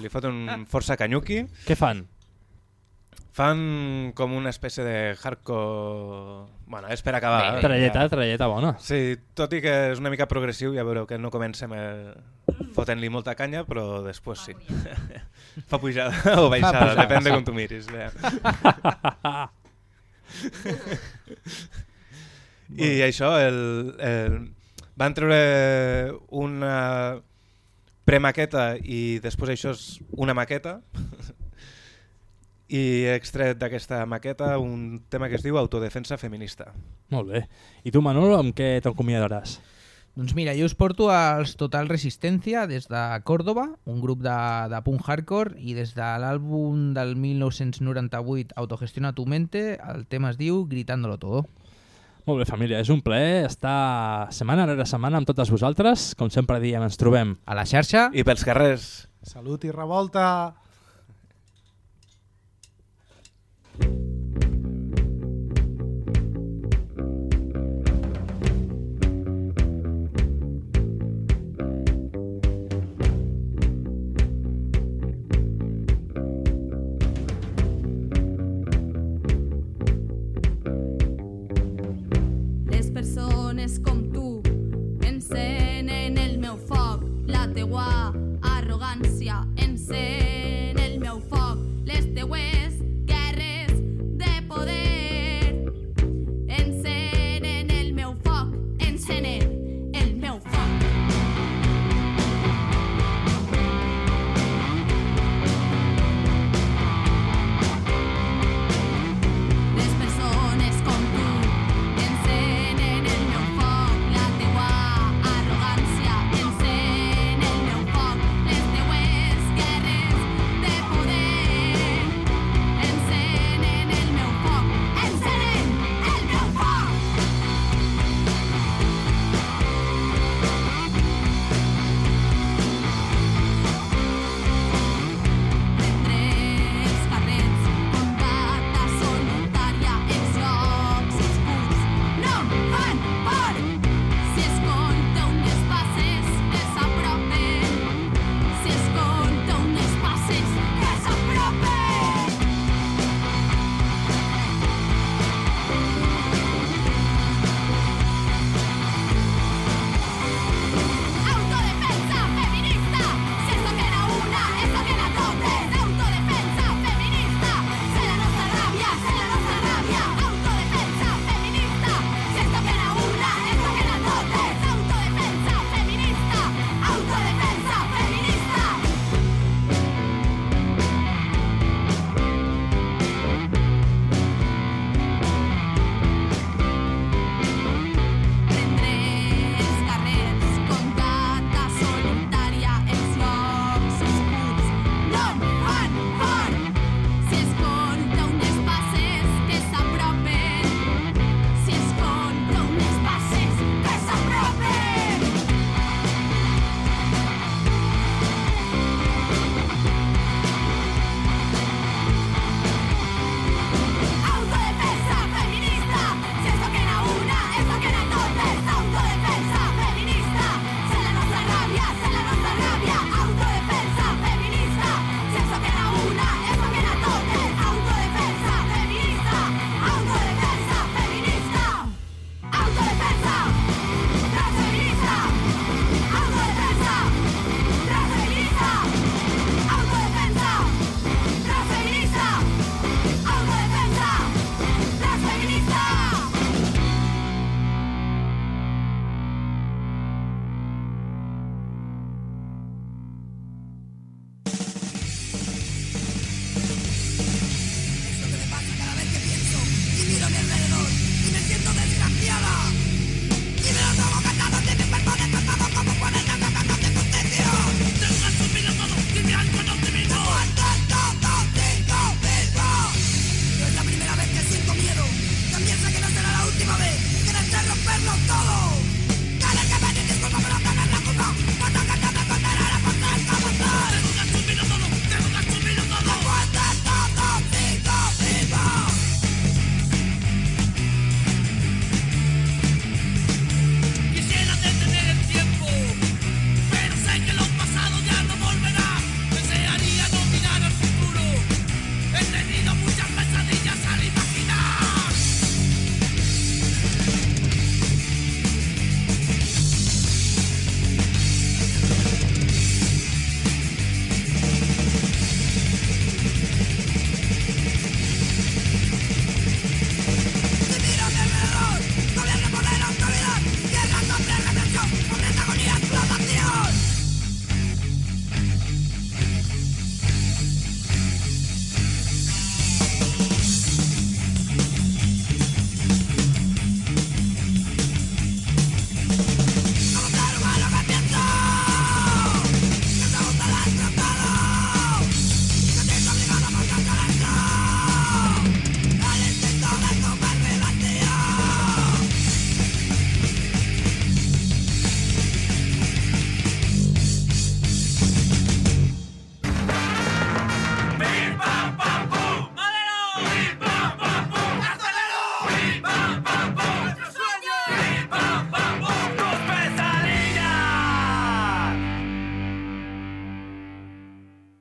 li foten força canyuqui. Què fan? Fan com una espècie de hardcore... Bueno, és per acabar. Bé, eh? tralleta, tralleta bona. Sí, tot i que és una mica progressiu, ja veureu que no comencem a... fotent-li molta canya, però després sí. Fa pujada o baixada, pujada, depèn de com tu miris. Ja. I això, el, el, van treure una premaqueta i després això és una maqueta i he extret d'aquesta maqueta un tema que es diu Autodefensa feminista. Molt bé. I tu, Manolo, amb què t'acomiadaràs? Doncs mira, jo us porto als Total Resistència des de Còrdoba, un grup de, de punk hardcore, i des de l'àlbum del 1998 Autogestiona tu mente, el tema es diu Gritándolo todo. Molt bé, família, és un plaer estar setmana rere setmana amb totes vosaltres. Com sempre diem, ens trobem a la xarxa i pels carrers. Salut i revolta! Thank you.